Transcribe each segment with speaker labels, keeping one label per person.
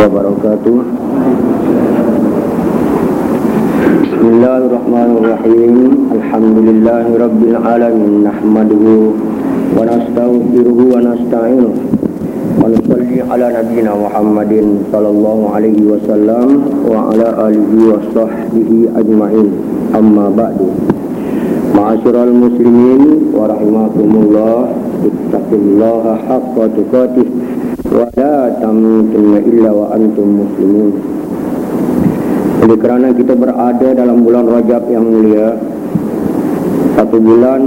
Speaker 1: wabarakatuh Bismillahirrahmanirrahim Alhamdulillahirrabbilalamin Nahmaduhu Wa nasta'ufiruhu wa nasta'inuh Wa nusalli ala nabina Muhammadin Sallallahu alaihi wasallam Wa ala alihi wa ajma'in Amma ba'du Ma'asyiral muslimin Wa rahimahumullah Ittaqillaha haqqa tukatih wala tamutunna illa wa antum muslimun oleh kerana kita berada dalam bulan Rajab yang mulia satu bulan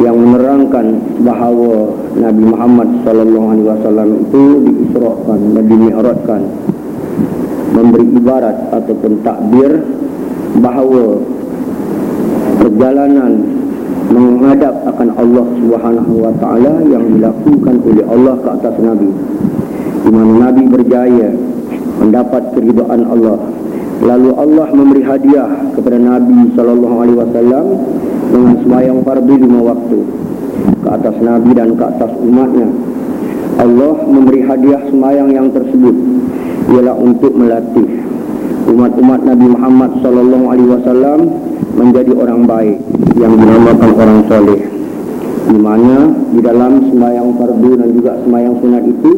Speaker 1: yang menerangkan bahawa Nabi Muhammad sallallahu alaihi wasallam itu diisrakan dan dimi'rajkan memberi ibarat ataupun takbir bahawa perjalanan menghadap akan Allah Subhanahu wa taala yang dilakukan oleh Allah ke atas nabi. Di mana nabi berjaya mendapat keridaan Allah. Lalu Allah memberi hadiah kepada nabi sallallahu alaihi wasallam dengan sembahyang fardu lima waktu ke atas nabi dan ke atas umatnya. Allah memberi hadiah sembahyang yang tersebut ialah untuk melatih umat-umat Nabi Muhammad sallallahu alaihi wasallam menjadi orang baik yang dinamakan orang soleh. Di mana di dalam semayang fardu dan juga semayang sunat itu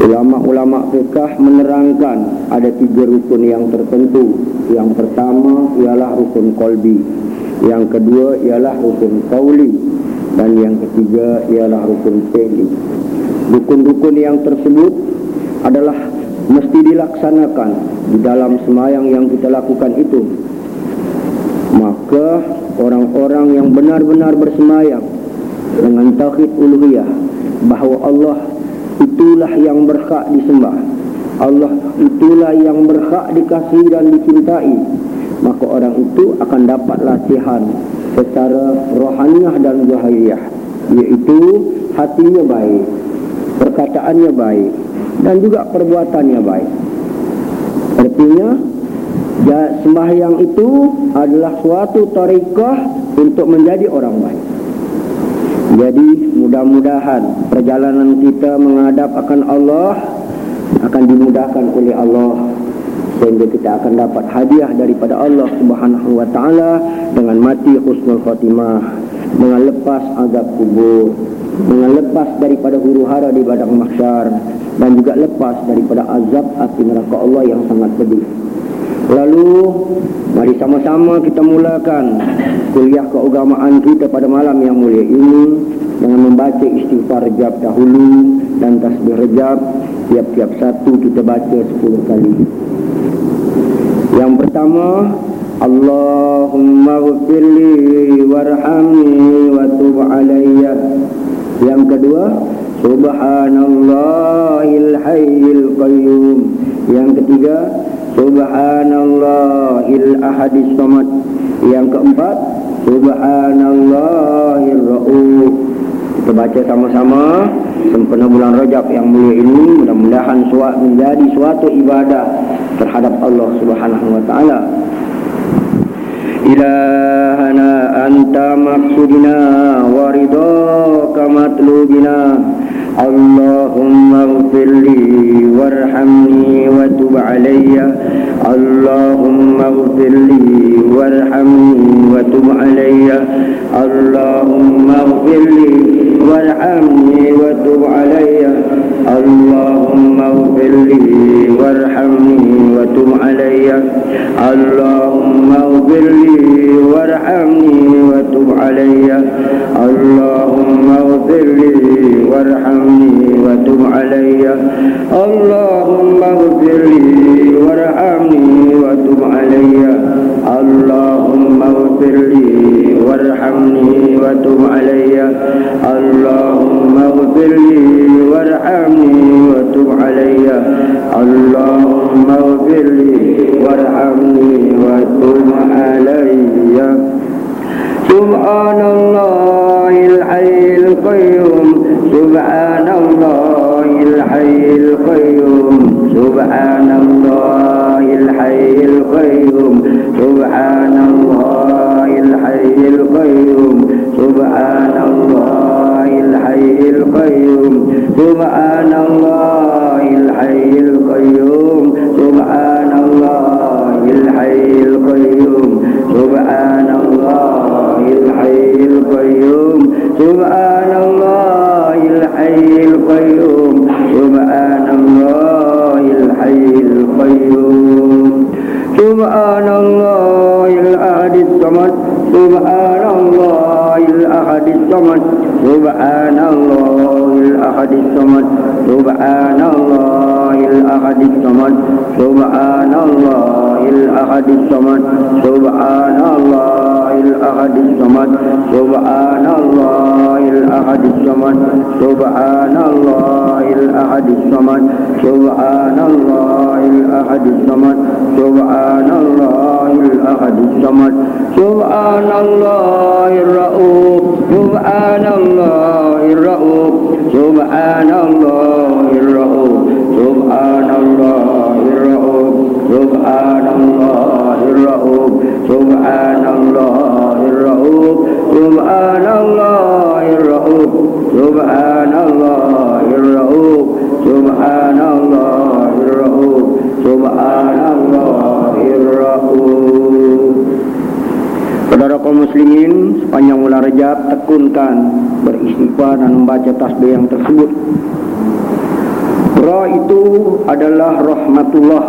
Speaker 1: ulama-ulama fikah menerangkan ada tiga rukun yang tertentu. Yang pertama ialah rukun kolbi, yang kedua ialah rukun kauli, dan yang ketiga ialah rukun peli. Rukun-rukun yang tersebut adalah mesti dilaksanakan di dalam semayang yang kita lakukan itu maka orang-orang yang benar-benar bersemayam dengan tauhid uluhiyah bahawa Allah itulah yang berhak disembah Allah itulah yang berhak dikasihi dan dicintai maka orang itu akan dapat latihan secara rohaniah dan jahiliyah iaitu hatinya baik perkataannya baik dan juga perbuatannya baik artinya Ya, sembahyang itu adalah suatu tarikah untuk menjadi orang baik. Jadi mudah-mudahan perjalanan kita menghadap akan Allah akan dimudahkan oleh Allah sehingga kita akan dapat hadiah daripada Allah Subhanahu wa taala dengan mati husnul khatimah, dengan lepas azab kubur, dengan lepas daripada huru-hara di padang mahsyar dan juga lepas daripada azab api neraka Allah yang sangat pedih. Lalu mari sama-sama kita mulakan kuliah keagamaan kita pada malam yang mulia ini dengan membaca istighfar rejab dahulu dan tasbih rejab tiap-tiap satu kita baca 10 kali. Yang pertama, Allahumma ghfirli warhamni wa tub alayya. Yang kedua, Subhanallahil hayyil qayyum. Yang ketiga, Subhanallahil Ahadis Samad. Yang keempat, Subhanallahir Rauf. Kita baca sama-sama sempena bulan Rajab yang mulia ini mudah-mudahan suat menjadi suatu ibadah terhadap Allah Subhanahu wa taala. Ilahana anta maqsudina waridaka matlubina اللهم اغفر لي وارحمني وتب علي اللهم اغفر لي وارحمني وتب علي اللهم اغفر لي وارحمني وتب علي اللهم اغفر لي وارحمني وتب علي اللهم اغفر لي وارحمني وتب علي اللهم اغفر لي وارحمني وتب علي اللهم اغفر لي وارحمني وتب علي اللهم اغفر لي وارحمني وتب علي اللهم اغفر لي وارحمني وتب علي اللهم اغفر لي وارحمني وتب علي سبحان الله الحي القيوم سبحان الله الحي القيوم سبحان الله الحي القيوم سبحان الله الحي القيوم سبحان الله الحي القيوم سبحان الله الحي القيوم سبحان الله الحي القيوم سبحان الله الحي القيوم سبحان الله الحي القيوم سبحان الله الأحد الصمد سبحان الله قد استمت سبحان الله الأحد الصمد سبحان الله الأحد الصمد سبحان الله الأحد الصمد سبحان الله الأحد الصمد سبحان الله الأحد الصمد سبحان الله الأحد الصمد سبحان الله الأحد الصمد سبحان الله الأحد الصمد سبحان الله الرؤوف سبحان الله الرؤوف سبحان الله الرؤوف سبحان الله الرؤوف سبحان الله الرؤوف سبحان الله الرؤوف سبحان الله الرؤوف سبحان الله الرؤوف سبحان الله الرؤوف سبحان الله Saudara kaum muslimin, sepanjang bulan Rejab tekunkan beristighfar dan membaca tasbih yang tersebut. Ra itu adalah rahmatullah.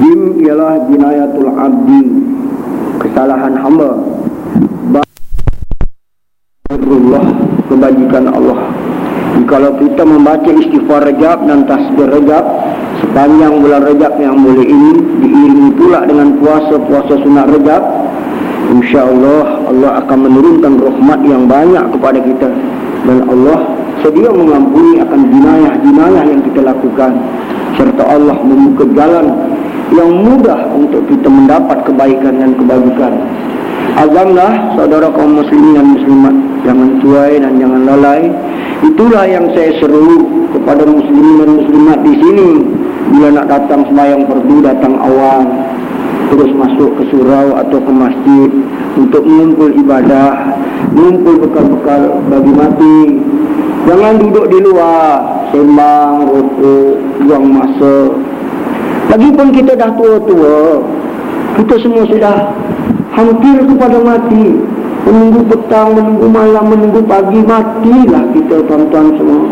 Speaker 1: Jim ialah jinayatul abdi, kesalahan hamba. Barullah kebajikan Allah. Kalau kita membaca istighfar Rejab dan tasbih Rejab sepanjang bulan Rejab yang boleh ini diiringi pula dengan puasa-puasa sunat Rejab, insyaallah Allah akan menurunkan rahmat yang banyak kepada kita dan Allah sedia mengampuni akan jinayah-jinayah yang kita lakukan serta Allah membuka jalan yang mudah untuk kita mendapat kebaikan dan kebajikan azamlah saudara kaum muslimin dan muslimat jangan cuai dan jangan lalai itulah yang saya seru kepada muslimin dan muslimat di sini bila nak datang semayang perdu datang awal terus masuk ke surau atau ke masjid untuk mengumpul ibadah, mengumpul bekal-bekal bagi mati. Jangan duduk di luar, sembang, rokok, buang masa. Lagipun kita dah tua-tua, kita semua sudah hampir kepada mati. Menunggu petang, menunggu malam, menunggu pagi, matilah kita tuan-tuan semua.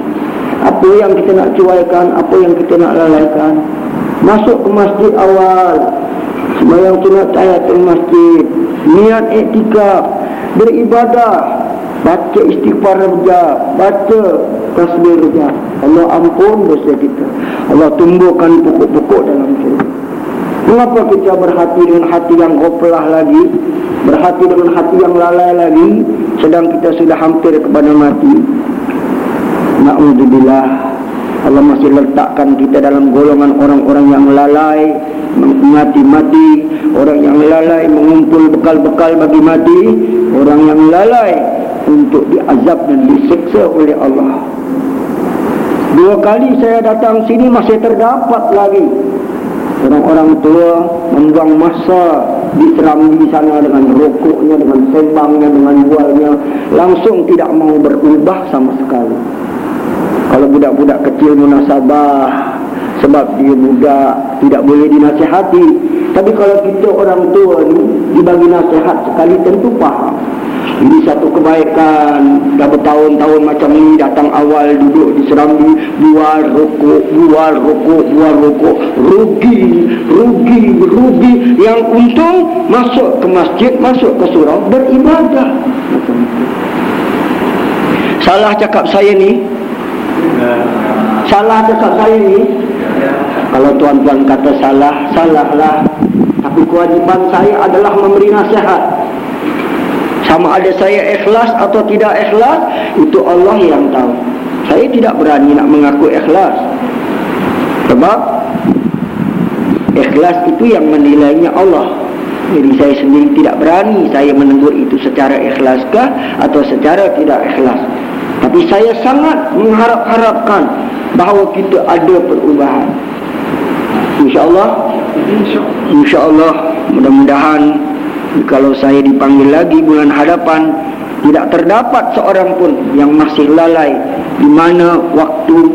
Speaker 1: Apa yang kita nak cuaikan, apa yang kita nak lalaikan. Masuk ke masjid awal, Semayang sunat tayat di masjid Niat etika Beribadah Baca istighfar raja Baca tasbih raja Allah ampun dosa kita Allah tumbuhkan pokok-pokok dalam diri Mengapa kita berhati dengan hati yang goplah lagi Berhati dengan hati yang lalai lagi Sedang kita sudah hampir kepada mati Na'udzubillah Allah masih letakkan kita dalam golongan orang-orang yang lalai mengingati mati orang yang lalai mengumpul bekal-bekal bagi mati orang yang lalai untuk diazab dan diseksa oleh Allah dua kali saya datang sini masih terdapat lagi orang-orang tua membuang masa di serambi sana dengan rokoknya dengan sembangnya, dengan bualnya langsung tidak mau berubah sama sekali kalau budak-budak kecil munasabah sebab dia muda tidak boleh dinasihati. Tapi kalau kita orang tua ni dibagi nasihat sekali tentu paham. Ini satu kebaikan. Dah bertahun-tahun macam ini datang awal duduk di serambi buar rokok, buar rokok, buar rokok. Rugi, rugi, rugi. Yang untung masuk ke masjid, masuk ke surau beribadah. Salah cakap saya ni. Salah cakap saya ni. Kalau tuan-tuan kata salah, salahlah. Tapi kewajiban saya adalah memberi nasihat. Sama ada saya ikhlas atau tidak ikhlas, itu Allah yang tahu. Saya tidak berani nak mengaku ikhlas. Sebab ikhlas itu yang menilainya Allah. Jadi saya sendiri tidak berani saya menegur itu secara ikhlaskah atau secara tidak ikhlas. Tapi saya sangat mengharap-harapkan bahawa kita ada perubahan insyaallah insyaallah mudah-mudahan kalau saya dipanggil lagi bulan hadapan tidak terdapat seorang pun yang masih lalai di mana waktu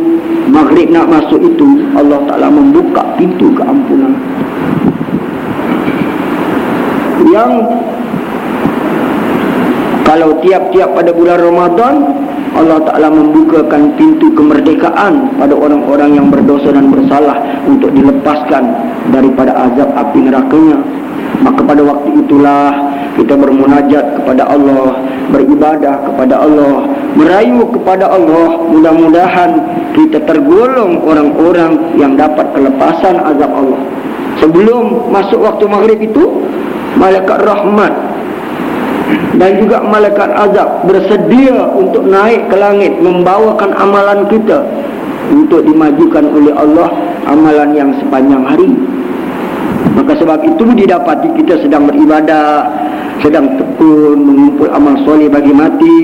Speaker 1: maghrib nak masuk itu Allah Taala membuka pintu keampunan yang kalau tiap-tiap pada bulan Ramadan Allah Ta'ala membukakan pintu kemerdekaan pada orang-orang yang berdosa dan bersalah untuk dilepaskan daripada azab api nerakanya. Maka pada waktu itulah kita bermunajat kepada Allah, beribadah kepada Allah, merayu kepada Allah. Mudah-mudahan kita tergolong orang-orang yang dapat kelepasan azab Allah. Sebelum masuk waktu maghrib itu, malaikat rahmat dan juga malaikat azab bersedia untuk naik ke langit membawakan amalan kita untuk dimajukan oleh Allah amalan yang sepanjang hari maka sebab itu didapati kita sedang beribadah sedang tekun mengumpul amal soleh bagi mati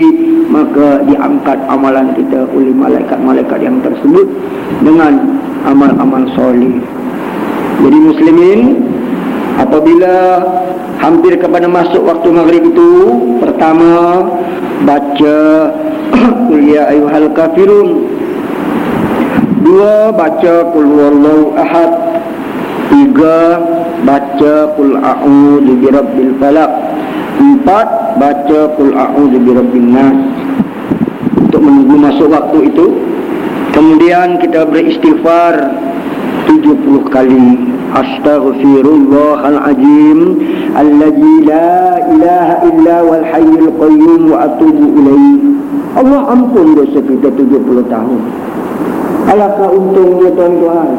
Speaker 1: maka diangkat amalan kita oleh malaikat-malaikat yang tersebut dengan amal-amal soleh jadi muslimin Apabila hampir kepada masuk waktu maghrib itu, pertama baca qul ya kafirun. Dua baca qul huwallahu ahad. Tiga baca qul a'udzu birabbil falak, Empat baca qul a'udzu birabbin nas. Untuk menunggu masuk waktu itu, kemudian kita beristighfar 70 kali Astaghfirullah al-ajim Alladhi la ilaha illa walhayyil qayyum wa atubu ilaih Allah ampun dosa kita 70 tahun Alakah untungnya tuan-tuan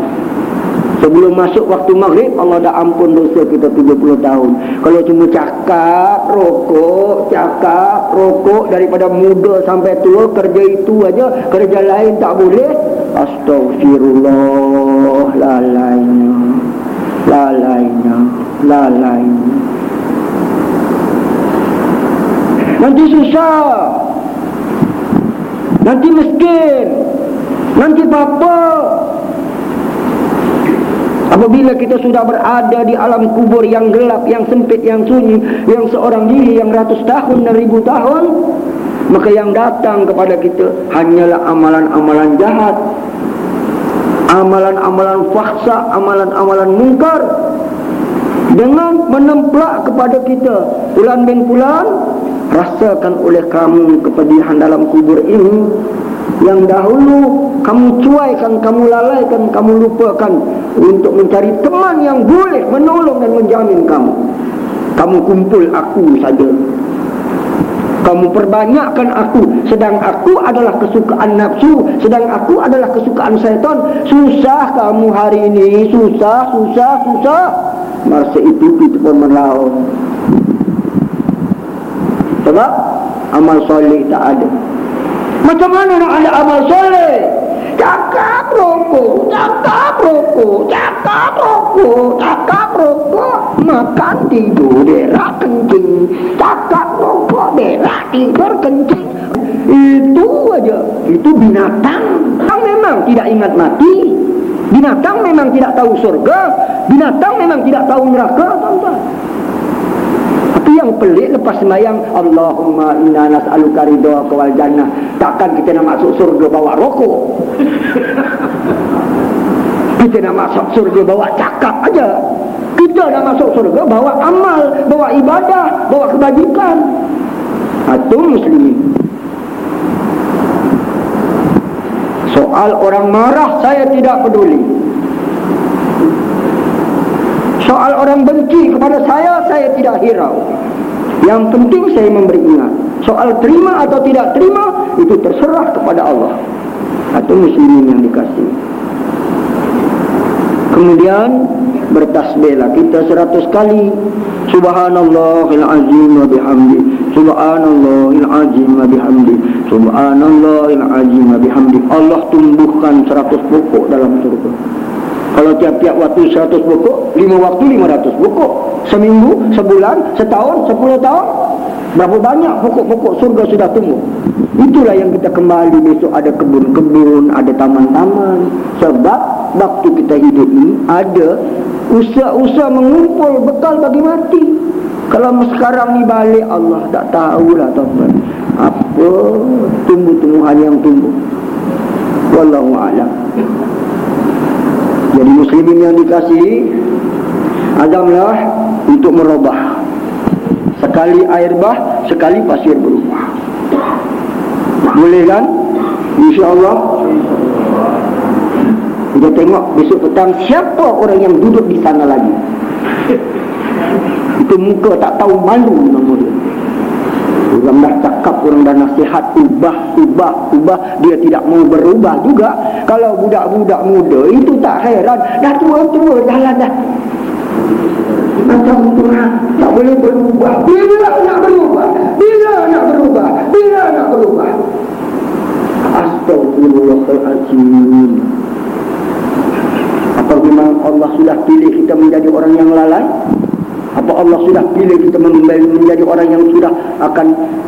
Speaker 1: Sebelum masuk waktu maghrib Allah dah ampun dosa kita 70 tahun Kalau cuma cakap, rokok, cakap, rokok Daripada muda sampai tua kerja itu aja Kerja lain tak boleh Astaghfirullah lalainya la la nanti susah nanti miskin nanti apa? apabila kita sudah berada di alam kubur yang gelap, yang sempit, yang sunyi yang seorang diri yang ratus tahun dan ribu tahun maka yang datang kepada kita hanyalah amalan-amalan jahat amalan-amalan fahsa, amalan-amalan mungkar dengan menemplak kepada kita ulan bin pulan rasakan oleh kamu kepedihan dalam kubur ini yang dahulu kamu cuaikan, kamu lalaikan, kamu lupakan untuk mencari teman yang boleh menolong dan menjamin kamu kamu kumpul aku saja kamu perbanyakkan aku sedang aku adalah kesukaan nafsu sedang aku adalah kesukaan syaitan susah kamu hari ini susah susah susah masa itu kita pun melawan sebab amal soleh tak ada macam mana nak ada amal soleh cakap rokok, cakap rokok, cakap rokok, cakap rokok, makan tidur derak kencing, cakap rokok derak tidur kencing. Itu aja, itu binatang. Yang memang tidak ingat mati, binatang memang tidak tahu surga, binatang memang tidak tahu neraka, tanpa yang pelik lepas semayang, Allahumma inna nas'aluka ridha kawal jannah takkan kita nak masuk surga bawa rokok kita nak masuk surga bawa cakap aja kita nak masuk surga bawa amal bawa ibadah bawa kebajikan atau muslim. soal orang marah saya tidak peduli soal orang benci kepada saya saya tidak hirau yang penting saya memberi ingat Soal terima atau tidak terima Itu terserah kepada Allah Atau muslimin yang dikasih Kemudian bertasbihlah kita seratus kali Subhanallahil azim wa bihamdi Subhanallahil azim wa bihamdi Subhanallahil azim wa bihamdi Allah tumbuhkan seratus pokok dalam surga kalau tiap-tiap waktu 100 buku, 5 waktu 500 buku, Seminggu, sebulan, setahun, 10 tahun, berapa banyak pokok-pokok surga sudah tumbuh. Itulah yang kita kembali besok ada kebun-kebun, ada taman-taman. Sebab waktu kita hidup ini ada usaha-usaha mengumpul bekal bagi mati. Kalau sekarang ni balik Allah tak tahulah tuan-tuan. Apa tumbuh-tumbuhan yang tumbuh. Wallahu a'lam. Jadi muslimin yang dikasihi Azamlah untuk merubah Sekali air bah Sekali pasir berubah Boleh kan? InsyaAllah Kita tengok besok petang Siapa orang yang duduk di sana lagi Itu muka tak tahu malu Nombor Orang dah cakap, orang dah nasihat Ubah, ubah, ubah Dia tidak mau berubah juga Kalau budak-budak muda, itu tak heran Dah tua-tua, dah lah dah Macam tu Tak boleh berubah Bila nak berubah? Bila nak berubah? Bila nak berubah? Astagfirullahaladzim Apa memang Allah sudah pilih kita menjadi orang yang lalai? apa Allah sudah pilih kita menjadi orang yang sudah akan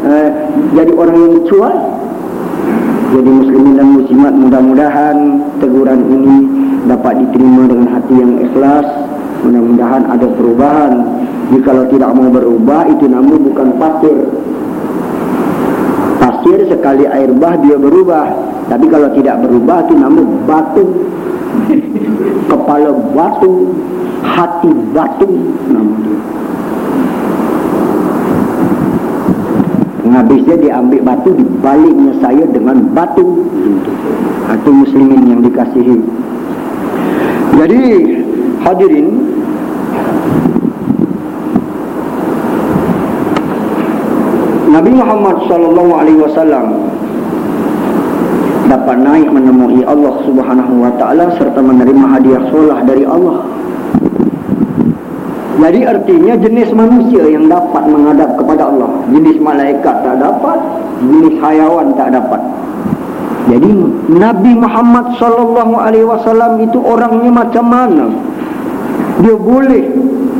Speaker 1: eh, jadi orang yang cuai jadi muslimin dan muslimat mudah-mudahan teguran ini dapat diterima dengan hati yang ikhlas mudah-mudahan ada perubahan jika kalau tidak mau berubah itu namun bukan pasir pasir sekali air bah dia berubah tapi kalau tidak berubah itu namun batu kepala batu hati batu nama dia. Habisnya diambil batu, dibaliknya saya dengan batu. Batu muslimin yang dikasihi. Jadi, hadirin. Nabi Muhammad SAW dapat naik menemui Allah Subhanahu Wa Taala serta menerima hadiah solah dari Allah jadi artinya jenis manusia yang dapat menghadap kepada Allah. Jenis malaikat tak dapat, jenis hayawan tak dapat. Jadi Nabi Muhammad sallallahu alaihi wasallam itu orangnya macam mana? Dia boleh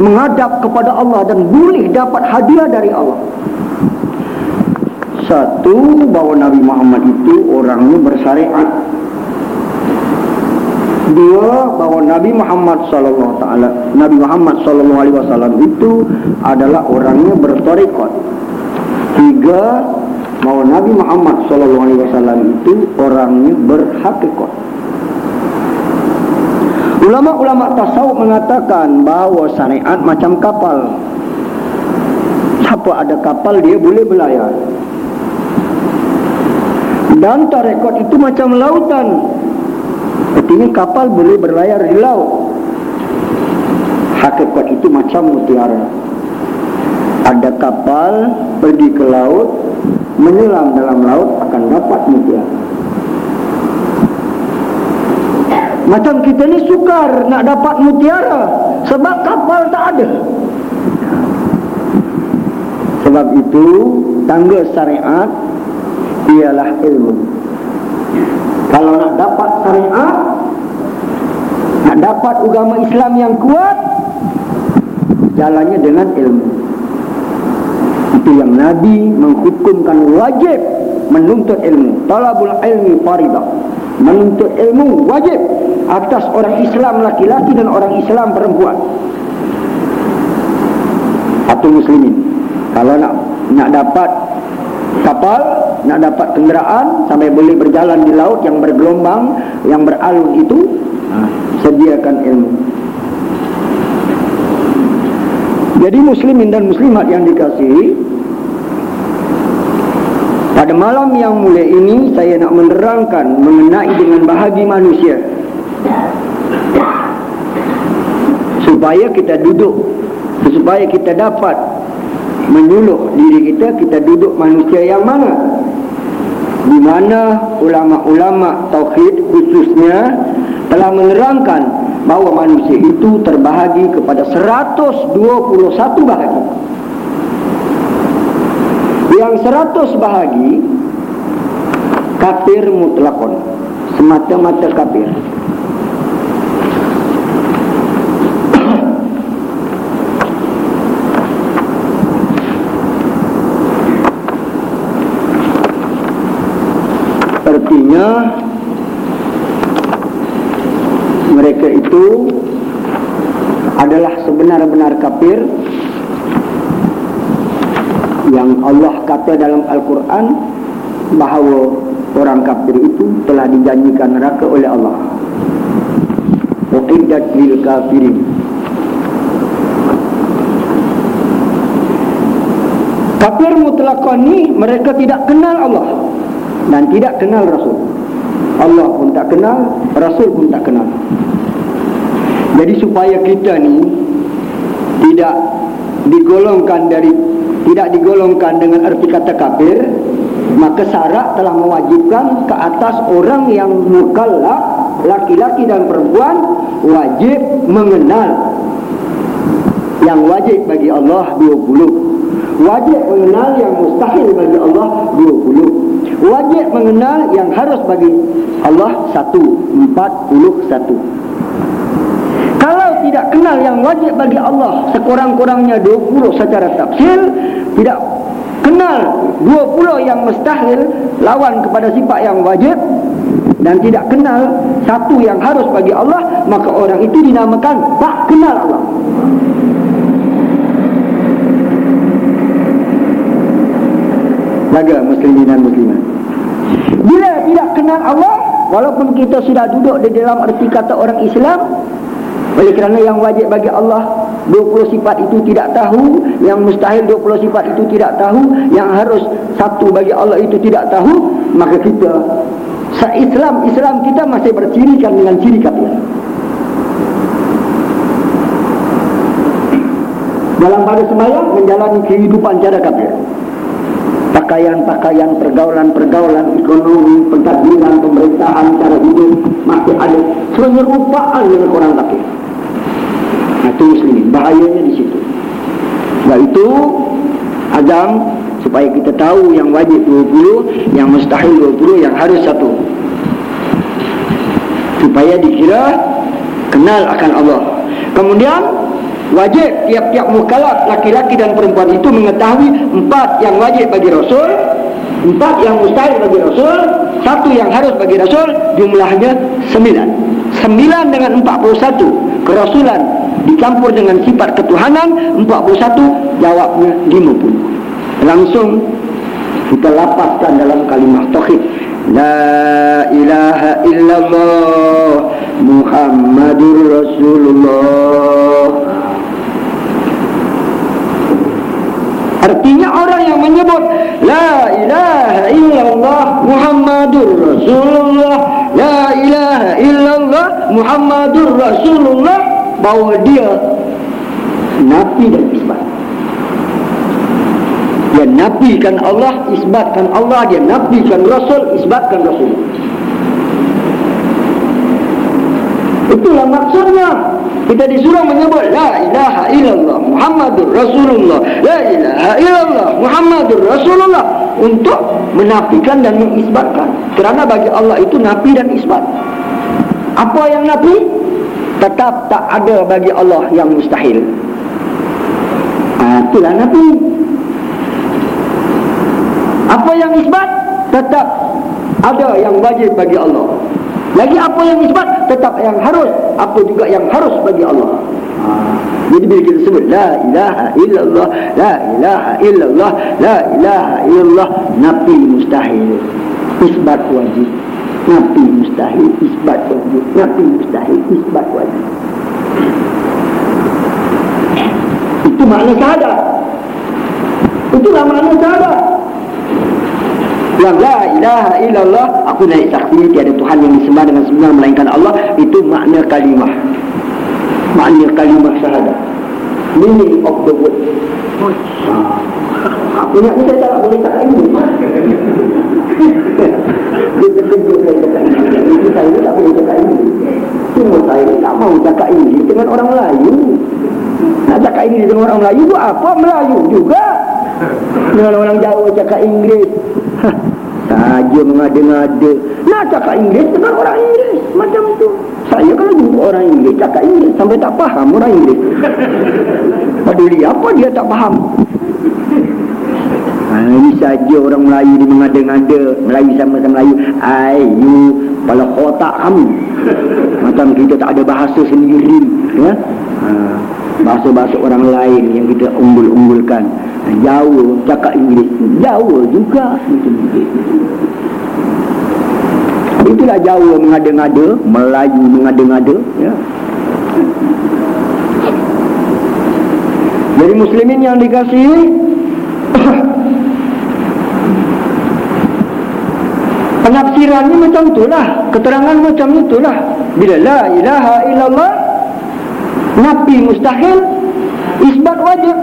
Speaker 1: menghadap kepada Allah dan boleh dapat hadiah dari Allah. Satu bahawa Nabi Muhammad itu orangnya bersyariat kedua bahwa Nabi Muhammad sallallahu taala Nabi Muhammad sallallahu alaihi wasallam itu adalah orangnya bertorikot tiga bahwa Nabi Muhammad sallallahu alaihi wasallam itu orangnya berhakikat ulama-ulama tasawuf mengatakan bahwa syariat macam kapal siapa ada kapal dia boleh berlayar dan tarekat itu macam lautan Artinya kapal boleh berlayar di laut Hakikat itu macam mutiara Ada kapal pergi ke laut Menyelam dalam laut akan dapat mutiara Macam kita ni sukar nak dapat mutiara Sebab kapal tak ada Sebab itu tangga syariat Ialah ilmu Kalau nak dapat syariat dapat agama Islam yang kuat jalannya dengan ilmu itu yang Nabi menghukumkan wajib menuntut ilmu talabul ilmi faridah menuntut ilmu wajib atas orang Islam laki-laki dan orang Islam perempuan atau muslimin kalau nak nak dapat kapal nak dapat kenderaan sampai boleh berjalan di laut yang bergelombang yang beralun itu ha sediakan ilmu. Jadi muslimin dan muslimat yang dikasihi pada malam yang mulia ini saya nak menerangkan mengenai dengan bahagi manusia supaya kita duduk supaya kita dapat menyuluh diri kita kita duduk manusia yang mana di mana ulama-ulama tauhid khususnya telah menerangkan bahawa manusia itu terbahagi kepada 121 bahagi. Yang 100 bahagi kafir mutlakon, semata-mata kafir. Artinya itu adalah sebenar-benar kafir yang Allah kata dalam Al-Quran bahawa orang kafir itu telah dijanjikan neraka oleh Allah Uqidat lil kafirin Kafir mutlaqah ni mereka tidak kenal Allah dan tidak kenal Rasul Allah pun tak kenal, Rasul pun tak kenal jadi supaya kita ni tidak digolongkan dari tidak digolongkan dengan erti kata kafir, maka syarak telah mewajibkan ke atas orang yang mukallaf laki-laki dan perempuan wajib mengenal yang wajib bagi Allah 20. Wajib mengenal yang mustahil bagi Allah 20. Wajib mengenal yang harus bagi Allah 1 41 tidak kenal yang wajib bagi Allah sekurang-kurangnya 20 secara tafsir tidak kenal 20 yang mustahil lawan kepada sifat yang wajib dan tidak kenal satu yang harus bagi Allah maka orang itu dinamakan tak kenal Allah jaga muslimin dan muslimat bila tidak kenal Allah walaupun kita sudah duduk di dalam arti kata orang Islam oleh kerana yang wajib bagi Allah 20 sifat itu tidak tahu Yang mustahil 20 sifat itu tidak tahu Yang harus satu bagi Allah itu tidak tahu Maka kita se Islam Islam kita masih bercirikan dengan ciri katanya Dalam pada sembahyang menjalani kehidupan cara kafir. Pakaian-pakaian, pergaulan-pergaulan, ekonomi, pentadbiran, pemerintahan, cara hidup, masih ada. Seluruh rupaan dengan orang tak hati muslimin bahayanya di situ sebab itu azam supaya kita tahu yang wajib 20 yang mustahil 20 yang harus satu supaya dikira kenal akan Allah kemudian wajib tiap-tiap mukalaf laki-laki dan perempuan itu mengetahui empat yang wajib bagi Rasul empat yang mustahil bagi Rasul satu yang harus bagi Rasul jumlahnya sembilan sembilan dengan empat puluh satu kerasulan dicampur dengan sifat ketuhanan 41 jawabnya 50 langsung kita lapaskan dalam kalimat tauhid la ilaha illallah muhammadur rasulullah Artinya orang yang menyebut La ilaha illallah Muhammadur Rasulullah La ilaha illallah Muhammadur Rasulullah bahawa dia nabi dan isbat Dia nabi, kan Allah isbat, kan Allah Dia nabi, kan Rasul Isbatkan Rasul Itulah maksudnya Kita disuruh menyebut La ilaha illallah Muhammadur Rasulullah La ilaha illallah Muhammadur Rasulullah Untuk menafikan dan mengisbatkan Kerana bagi Allah itu nabi dan isbat apa yang Nabi? tetap tak ada bagi Allah yang mustahil. Ah, itulah Nabi. Apa yang isbat, tetap ada yang wajib bagi Allah. Lagi apa yang isbat, tetap yang harus. Apa juga yang harus bagi Allah. Ah, jadi bila kita sebut, La ilaha illallah, La ilaha illallah, La ilaha illallah, Nabi mustahil. Isbat wajib. Nabi mustahil isbat wajib. Nabi mustahil isbat wajib. Itu makna syahadat. Itulah makna syahadat. Yang la ilaha illallah, aku naik sakti tiada Tuhan yang disembah dengan sebenar melainkan Allah. Itu makna kalimah. Makna kalimah syahadat. Meaning of the word. Ha. Aku nak minta tak boleh tak ingin boleh tersentuh saya cakap ini. Jadi saya tak boleh cakap ini. Cuma saya tak mahu cakap ini dengan orang Melayu. Nak cakap ini dengan orang Melayu buat apa? Melayu juga. Dengan orang Jawa cakap Inggeris. Saja mengada-ngada. Nak cakap Inggeris dengan orang Inggeris. Macam tu. Saya kalau jumpa orang Inggeris cakap Inggeris. Sampai tak faham orang Inggeris. dia apa dia tak faham ini saja orang Melayu di mengada-ngada Melayu sama-sama Melayu ayu pala kota kami, macam kita tak ada bahasa sendiri ya ha, bahasa-bahasa orang lain yang kita unggul-unggulkan Jawa cakap Inggeris Jawa juga itulah Jawa mengada-ngada Melayu mengada-ngada ya jadi muslimin yang dikasihi Penafsiran penafsirannya macam itulah keterangan macam itulah bila la ilaha illallah nafi mustahil isbat wajib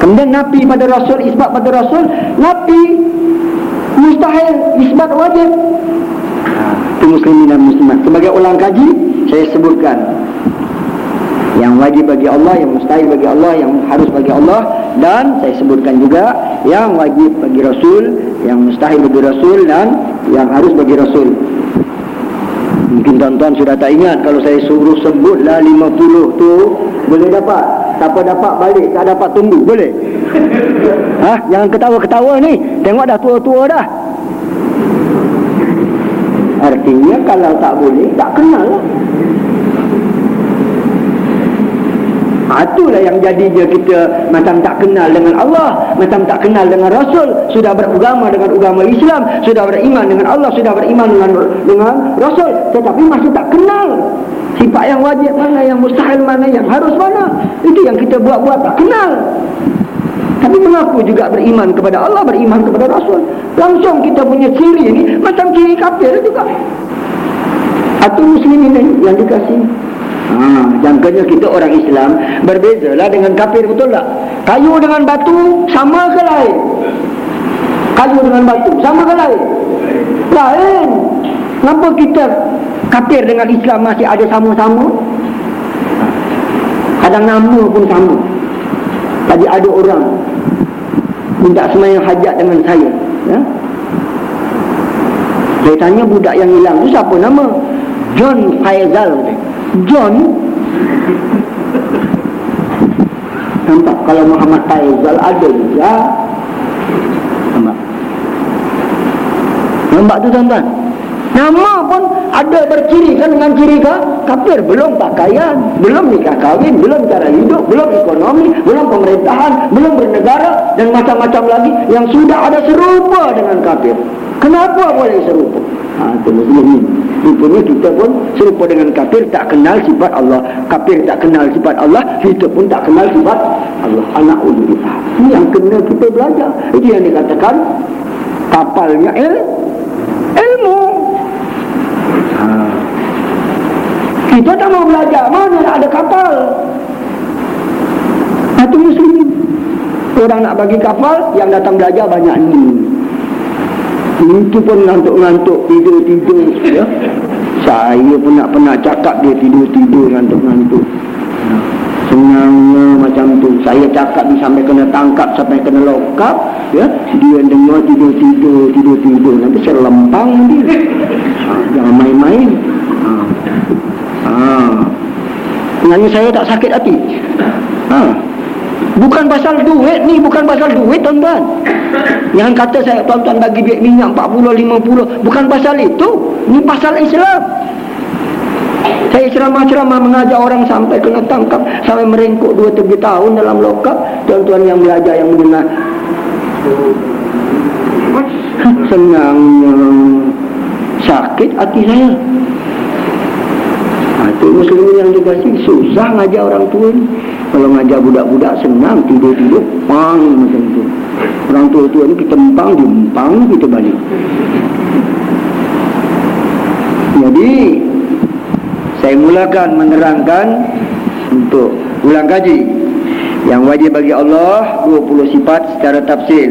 Speaker 1: kemudian nafi pada rasul isbat pada rasul nafi mustahil isbat wajib itu ha, muslimin dan muslimat sebagai ulang kaji saya sebutkan yang wajib bagi Allah, yang mustahil bagi Allah, yang harus bagi Allah dan saya sebutkan juga yang wajib bagi Rasul yang mustahil bagi Rasul dan yang harus bagi Rasul mungkin tuan-tuan sudah tak ingat kalau saya suruh sebutlah lima puluh tu boleh dapat siapa dapat balik tak dapat tunggu boleh ha? jangan ketawa-ketawa ni tengok dah tua-tua dah artinya kalau tak boleh tak kenal lah ha, itulah yang jadi dia kita macam tak kenal dengan Allah macam tak kenal dengan Rasul sudah beragama dengan agama Islam sudah beriman dengan Allah sudah beriman dengan, dengan Rasul tetapi masih tak kenal sifat yang wajib mana yang mustahil mana yang harus mana itu yang kita buat-buat tak kenal tapi mengaku juga beriman kepada Allah beriman kepada Rasul langsung kita punya ciri ini macam ciri kafir juga atau muslim ini yang dikasih Ha, jangkanya kita orang Islam berbeza lah dengan kafir betul tak? Kayu dengan batu sama ke lain? Kayu dengan batu sama ke lain? Lain. Kenapa kita kafir dengan Islam masih ada sama-sama? Kadang nama pun sama. Tadi ada orang minta semayang hajat dengan saya. Ya? Saya tanya budak yang hilang tu siapa nama? John Faizal. John Nampak kalau Muhammad Taizal ada ya? juga Nampak Nampak tu tuan-tuan Nama pun ada berciri kan dengan ciri ke kafir, belum pakaian Belum nikah kahwin Belum cara hidup Belum ekonomi Belum pemerintahan Belum bernegara Dan macam-macam lagi Yang sudah ada serupa dengan kafir. Kenapa boleh serupa? Ha, itu muslimin. Rupanya kita pun serupa dengan kafir, tak kenal sifat Allah. Kafir tak kenal sifat Allah, kita pun tak kenal sifat Allah. Anak ulu kita. Ini yang kena kita belajar. Itu yang dikatakan, kapalnya il, ilmu. Ha. Kita tak mau belajar, mana nak ada kapal? Itu muslimin. Orang nak bagi kapal, yang datang belajar banyak ni. Itu pun ngantuk-ngantuk tidur-tidur ya. Saya pun nak pernah cakap dia tidur-tidur ngantuk-ngantuk Senangnya macam tu Saya cakap dia sampai kena tangkap sampai kena lokap ya. Dia dengar tidur-tidur tidur-tidur Nanti saya lempang dia ha, Jangan main-main Ah. Ha. Ha. Nanti saya tak sakit hati Ha. Bukan pasal duit ni, bukan pasal duit tuan-tuan. Yang kata saya tuan-tuan bagi duit minyak 40 50, bukan pasal itu. Ni pasal Islam. Saya ceramah-ceramah mengajak orang sampai kena tangkap, sampai merengkuk 2 3 tahun dalam lokap, tuan-tuan yang belajar yang benar. Senang sakit hati saya. Hati muslim yang dikasih susah ngajak orang tua ini kalau ngajar budak-budak senang tidur-tidur pang macam tu orang tua-tua ini kita mpang dia mpang kita balik jadi saya mulakan menerangkan untuk ulang kaji yang wajib bagi Allah 20 sifat secara tafsir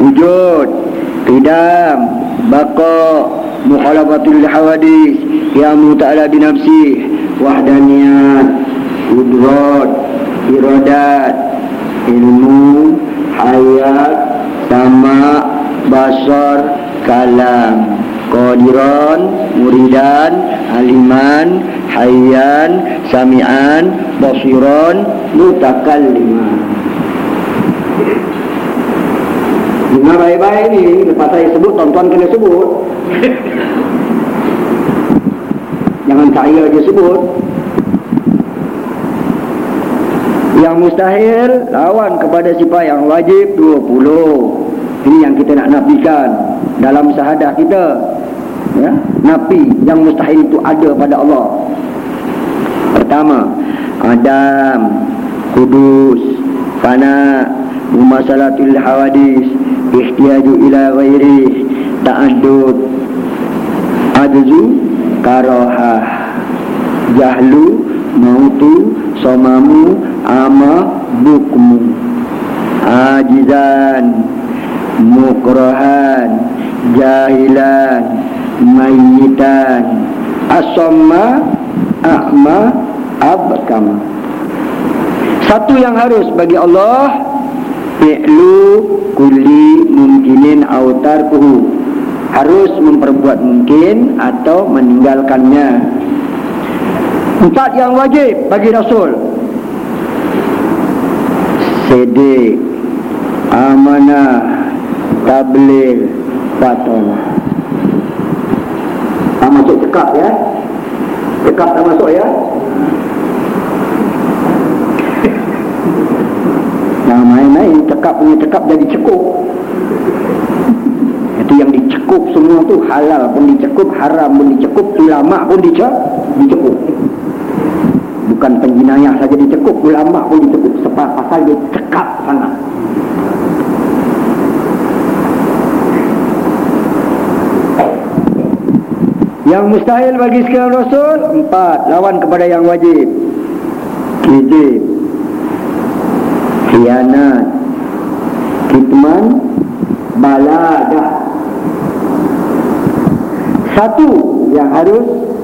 Speaker 1: wujud ridam baqa mukhalafatul hawadis yang taala binafsih wahdaniyat udrat Irodat Ilmu Hayat sama, Basar Kalam Qadiran Muridan Aliman Hayyan Sami'an Basiran Mutakalliman Lima baik-baik ini Lepas saya sebut Tuan-tuan kena sebut Jangan saya je sebut Yang mustahil lawan kepada sifat yang wajib 20. Ini yang kita nak nafikan dalam sahadah kita. Ya, nafi yang mustahil itu ada pada Allah. Pertama, Adam, Kudus, Fana, Masalatul Hawadis, Ihtiyaju ila ghairih, Ta'addud, Adzu, karohah, Jahlu, mautu somamu ama bukmu ajizan mukrohan jahilan mayitan asomma akma abkam satu yang harus bagi Allah fi'lu kulli mungkinin autarkuhu harus memperbuat mungkin atau meninggalkannya Empat yang wajib bagi Rasul Sedik Amanah Tablil Fatum Tak masuk cekap ya Cekap tak masuk ya Yang main-main cekap punya cekap jadi cekup Itu yang dicekup semua tu Halal pun dicekup, haram pun dicekup Ulama pun dicekup bukan penjinayah saja dicekup ulama pun dicekup sebab pasal dia cekap sangat yang mustahil bagi sekalian rasul empat lawan kepada yang wajib kejib khianat kitman, baladah satu yang harus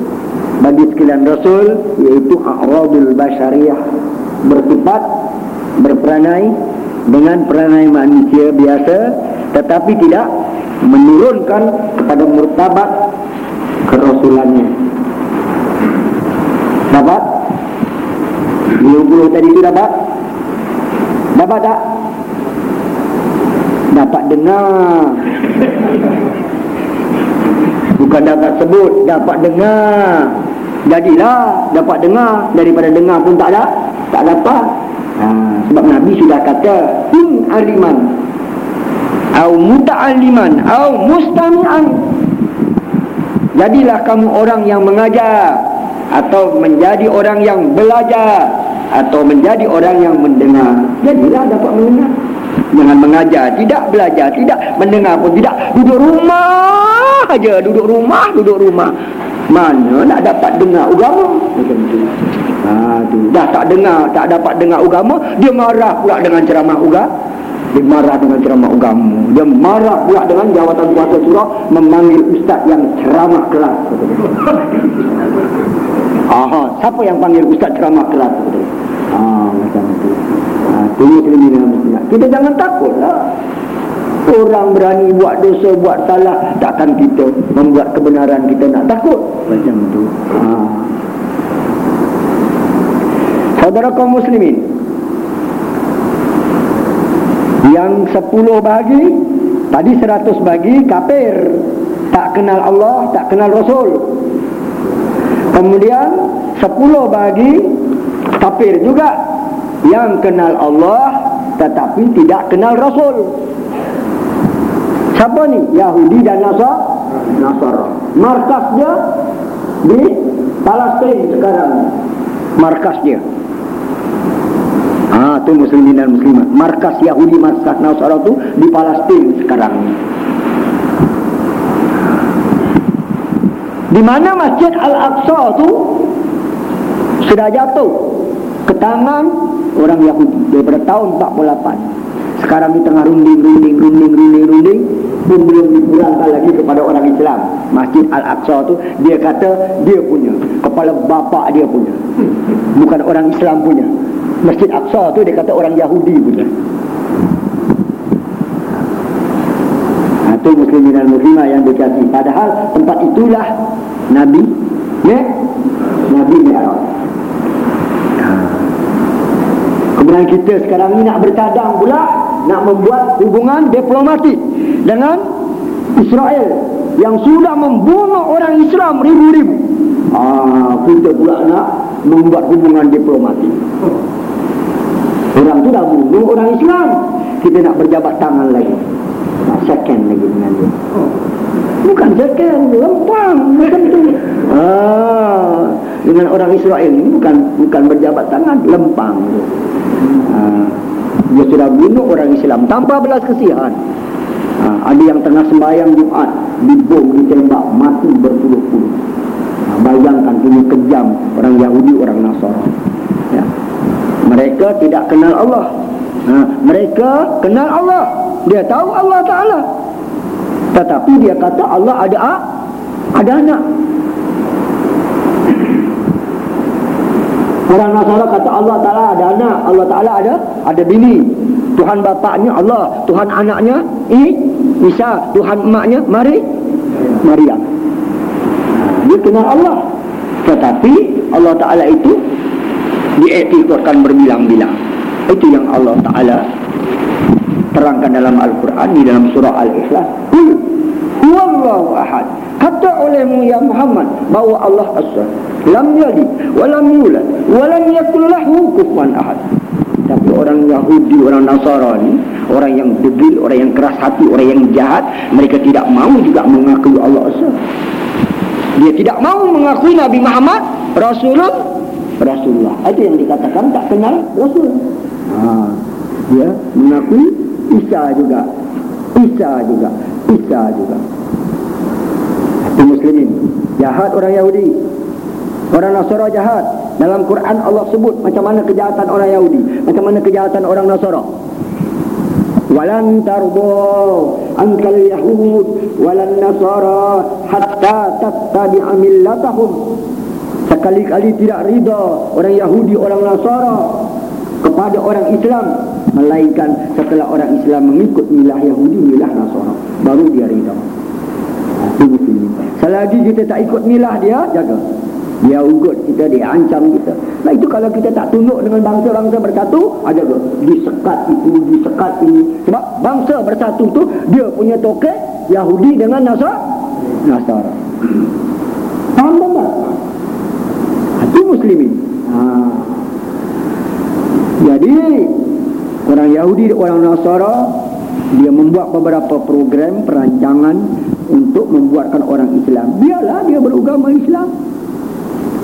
Speaker 1: bagi sekalian Rasul yaitu A'radul Bashariyah bertipat berperanai dengan peranai manusia biasa tetapi tidak menurunkan kepada murtabat kerasulannya dapat? 20 tadi itu dapat? dapat tak? dapat dengar bukan dapat sebut dapat dengar jadilah dapat dengar daripada dengar pun tak ada tak dapat ha, sebab Nabi sudah kata in aliman au muta'aliman au mustami'an jadilah kamu orang yang mengajar atau menjadi orang yang belajar atau menjadi orang yang mendengar jadilah dapat mendengar jangan mengajar tidak belajar tidak mendengar pun tidak duduk rumah aja duduk rumah duduk rumah mana nak dapat dengar agama macam tu ha dah tak dengar tak dapat dengar agama dia marah pula dengan ceramah agama dia marah dengan ceramah agama dia marah pula dengan jawatan kuasa surah memanggil ustaz yang ceramah kelas aha siapa yang panggil ustaz ceramah kelas ha macam tu ha tu ni kena kita jangan takutlah Orang berani buat dosa, buat salah Takkan kita membuat kebenaran kita nak takut Macam tu ha. Saudara kaum muslimin Yang sepuluh bagi Tadi seratus bagi kafir Tak kenal Allah, tak kenal Rasul Kemudian sepuluh bagi kafir juga Yang kenal Allah tetapi tidak kenal Rasul Siapa ni? Yahudi dan Nasar? Markas dia di Palestin sekarang. Markas dia. Ah, tu muslimin dan muslimat. Markas Yahudi, markas Nasara tu di Palestin sekarang. Di mana Masjid Al-Aqsa tu sudah jatuh ke tangan orang Yahudi daripada tahun 48. Sekarang di tengah runding, runding, runding, runding, runding pun belum dipulangkan lagi kepada orang Islam. Masjid Al-Aqsa tu dia kata dia punya. Kepala bapa dia punya. Bukan orang Islam punya. Masjid Al-Aqsa tu dia kata orang Yahudi punya. Itu ha, nah, muslimin dan muslimah yang dikasih. Padahal tempat itulah Nabi. Ya? Nabi Mi'arad. Ha. Kemudian kita sekarang ni nak bertadang pula. Nak membuat hubungan diplomatik dengan Israel yang sudah membunuh orang Islam ribu-ribu. Ah, kita pula nak membuat hubungan diplomatik. Orang tu dah bunuh orang Islam. Kita nak berjabat tangan lagi. Nak second lagi dengan dia. Bukan second, lempang macam tu. Ah, dengan orang Israel ini bukan bukan berjabat tangan, lempang. Ah, dia sudah bunuh orang Islam tanpa belas kasihan ha, ada yang tengah sembahyang Jumat dibom ditembak mati berpuluh-puluh ha, bayangkan ini kejam orang Yahudi orang Nasar ya. mereka tidak kenal Allah ha, mereka kenal Allah dia tahu Allah Ta'ala tetapi dia kata Allah ada ada anak orang Nasara kata Allah Ta'ala ada anak Allah Ta'ala ada ada bini Tuhan bapaknya Allah, Tuhan anaknya Isa, Tuhan emaknya Mari Maria. Dia kenal Allah. Tetapi Allah Taala itu diiktirafkan berbilang-bilang. Itu yang Allah Taala terangkan dalam Al-Qur'an di dalam surah Al-Ikhlas. Huwallahu ahad. Kata olehmu ya Muhammad bahwa Allah asal. Lam yalid wa lam yulad wa lam yakul lahu kufuwan ahad. Tapi orang Yahudi, orang Nasara ni Orang yang degil, orang yang keras hati, orang yang jahat Mereka tidak mahu juga mengakui Allah SWT Dia tidak mahu mengakui Nabi Muhammad Rasulullah Rasulullah Itu yang dikatakan tak kenal Rasul ha. Dia ya, mengakui Isa juga Isa juga Isa juga Tapi Muslimin Jahat orang Yahudi Orang Nasara jahat dalam Quran Allah sebut macam mana kejahatan orang Yahudi, macam mana kejahatan orang Nasara. Walan tarbu ankal yahud walan nasara hatta tattabi'a millatahum. Sekali-kali tidak rida orang Yahudi, orang Nasara kepada orang Islam melainkan setelah orang Islam mengikut milah Yahudi, milah Nasara, baru dia rida. Selagi kita tak ikut milah dia, jaga dia ugut kita, dia ancam kita. Nah itu kalau kita tak tunduk dengan bangsa-bangsa bersatu, ada ke? Disekat itu, disekat ini. Sebab bangsa bersatu tu dia punya tokek Yahudi dengan Nasar. Nasar. Paham tak? Itu Muslimin. Ha. Jadi, orang Yahudi, orang Nasara, dia membuat beberapa program, perancangan untuk membuatkan orang Islam. Biarlah dia beragama Islam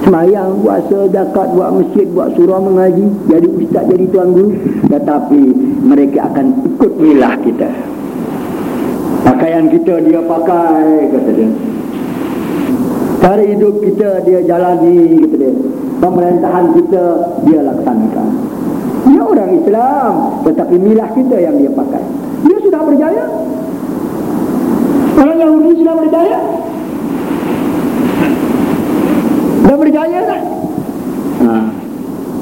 Speaker 1: semayang, buat sedekat, buat masjid, buat surah mengaji, jadi ustaz, jadi tuan guru. Tetapi mereka akan ikut milah kita. Pakaian kita dia pakai, kata dia. Cara hidup kita dia jalani, kata dia. Pemerintahan kita dia laksanakan. Dia orang Islam, tetapi milah kita yang dia pakai. Dia sudah berjaya. Orang Yahudi sudah berjaya. Dah berjaya lah. Ha.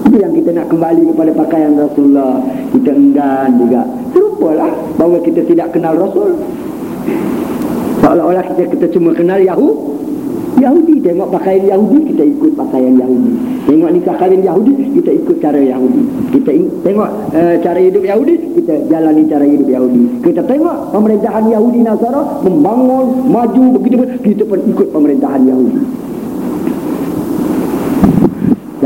Speaker 1: Itu yang kita nak kembali kepada pakaian Rasulullah. Kita enggan juga. Serupalah bahawa kita tidak kenal Rasul. Seolah-olah kita, kita cuma kenal Yahudi. Yahudi. Tengok pakaian Yahudi, kita ikut pakaian Yahudi. Tengok nikah kahwin Yahudi, kita ikut cara Yahudi. Kita tengok uh, cara hidup Yahudi, kita jalani cara hidup Yahudi. Kita tengok pemerintahan Yahudi Nasara membangun, maju, begitu pun kita pun ikut pemerintahan Yahudi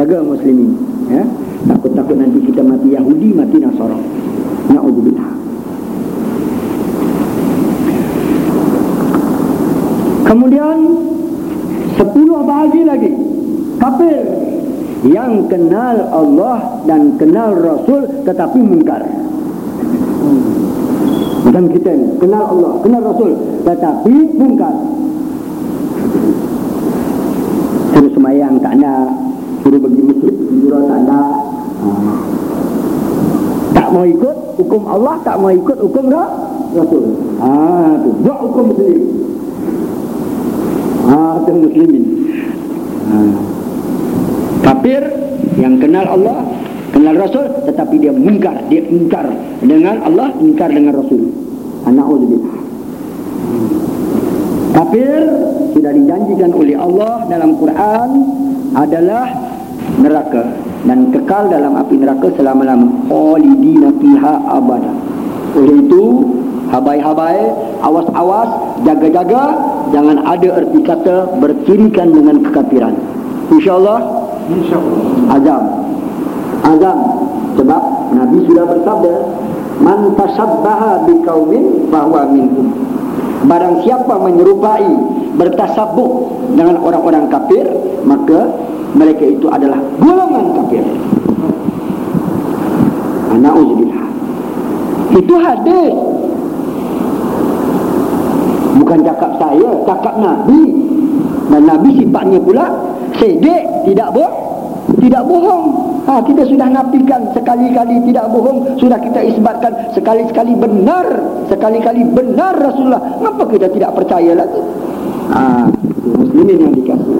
Speaker 1: jaga muslimin ya takut-takut nanti kita mati Yahudi mati Nasara na'udzubillah kemudian sepuluh bahagi lagi kafir yang kenal Allah dan kenal Rasul tetapi mungkar dan kita ini, kenal Allah, kenal Rasul tetapi mungkar terus semayang tak nak suruh bagi masjid jura tak ada ha. tak mau ikut hukum Allah tak mau ikut hukum dah rasul ah tu buat hukum muslim ah ha, muslimin ha. kafir yang kenal Allah kenal rasul tetapi dia mungkar dia ingkar dengan Allah ingkar dengan rasul anak uzbil kafir sudah dijanjikan oleh Allah dalam Quran adalah neraka dan kekal dalam api neraka selama-lama qalidina fiha abada oleh itu habai-habai awas-awas jaga-jaga jangan ada erti kata berkirikan dengan kekafiran insyaallah insyaallah azam azam sebab nabi sudah bersabda man tasabbaha biqaumin bahwa minhum barang siapa menyerupai bertasabuk dengan orang-orang kafir maka mereka itu adalah golongan kafir. Anauzubillah. Itu hadis. Bukan cakap saya, cakap Nabi. Dan Nabi sifatnya pula sedek, tidak boh, Tidak bohong. Ha, kita sudah nafikan sekali-kali tidak bohong, sudah kita isbatkan sekali-kali benar, sekali-kali benar Rasulullah. Kenapa kita tidak percaya lagi? Ah, ha, muslimin yang dikasih.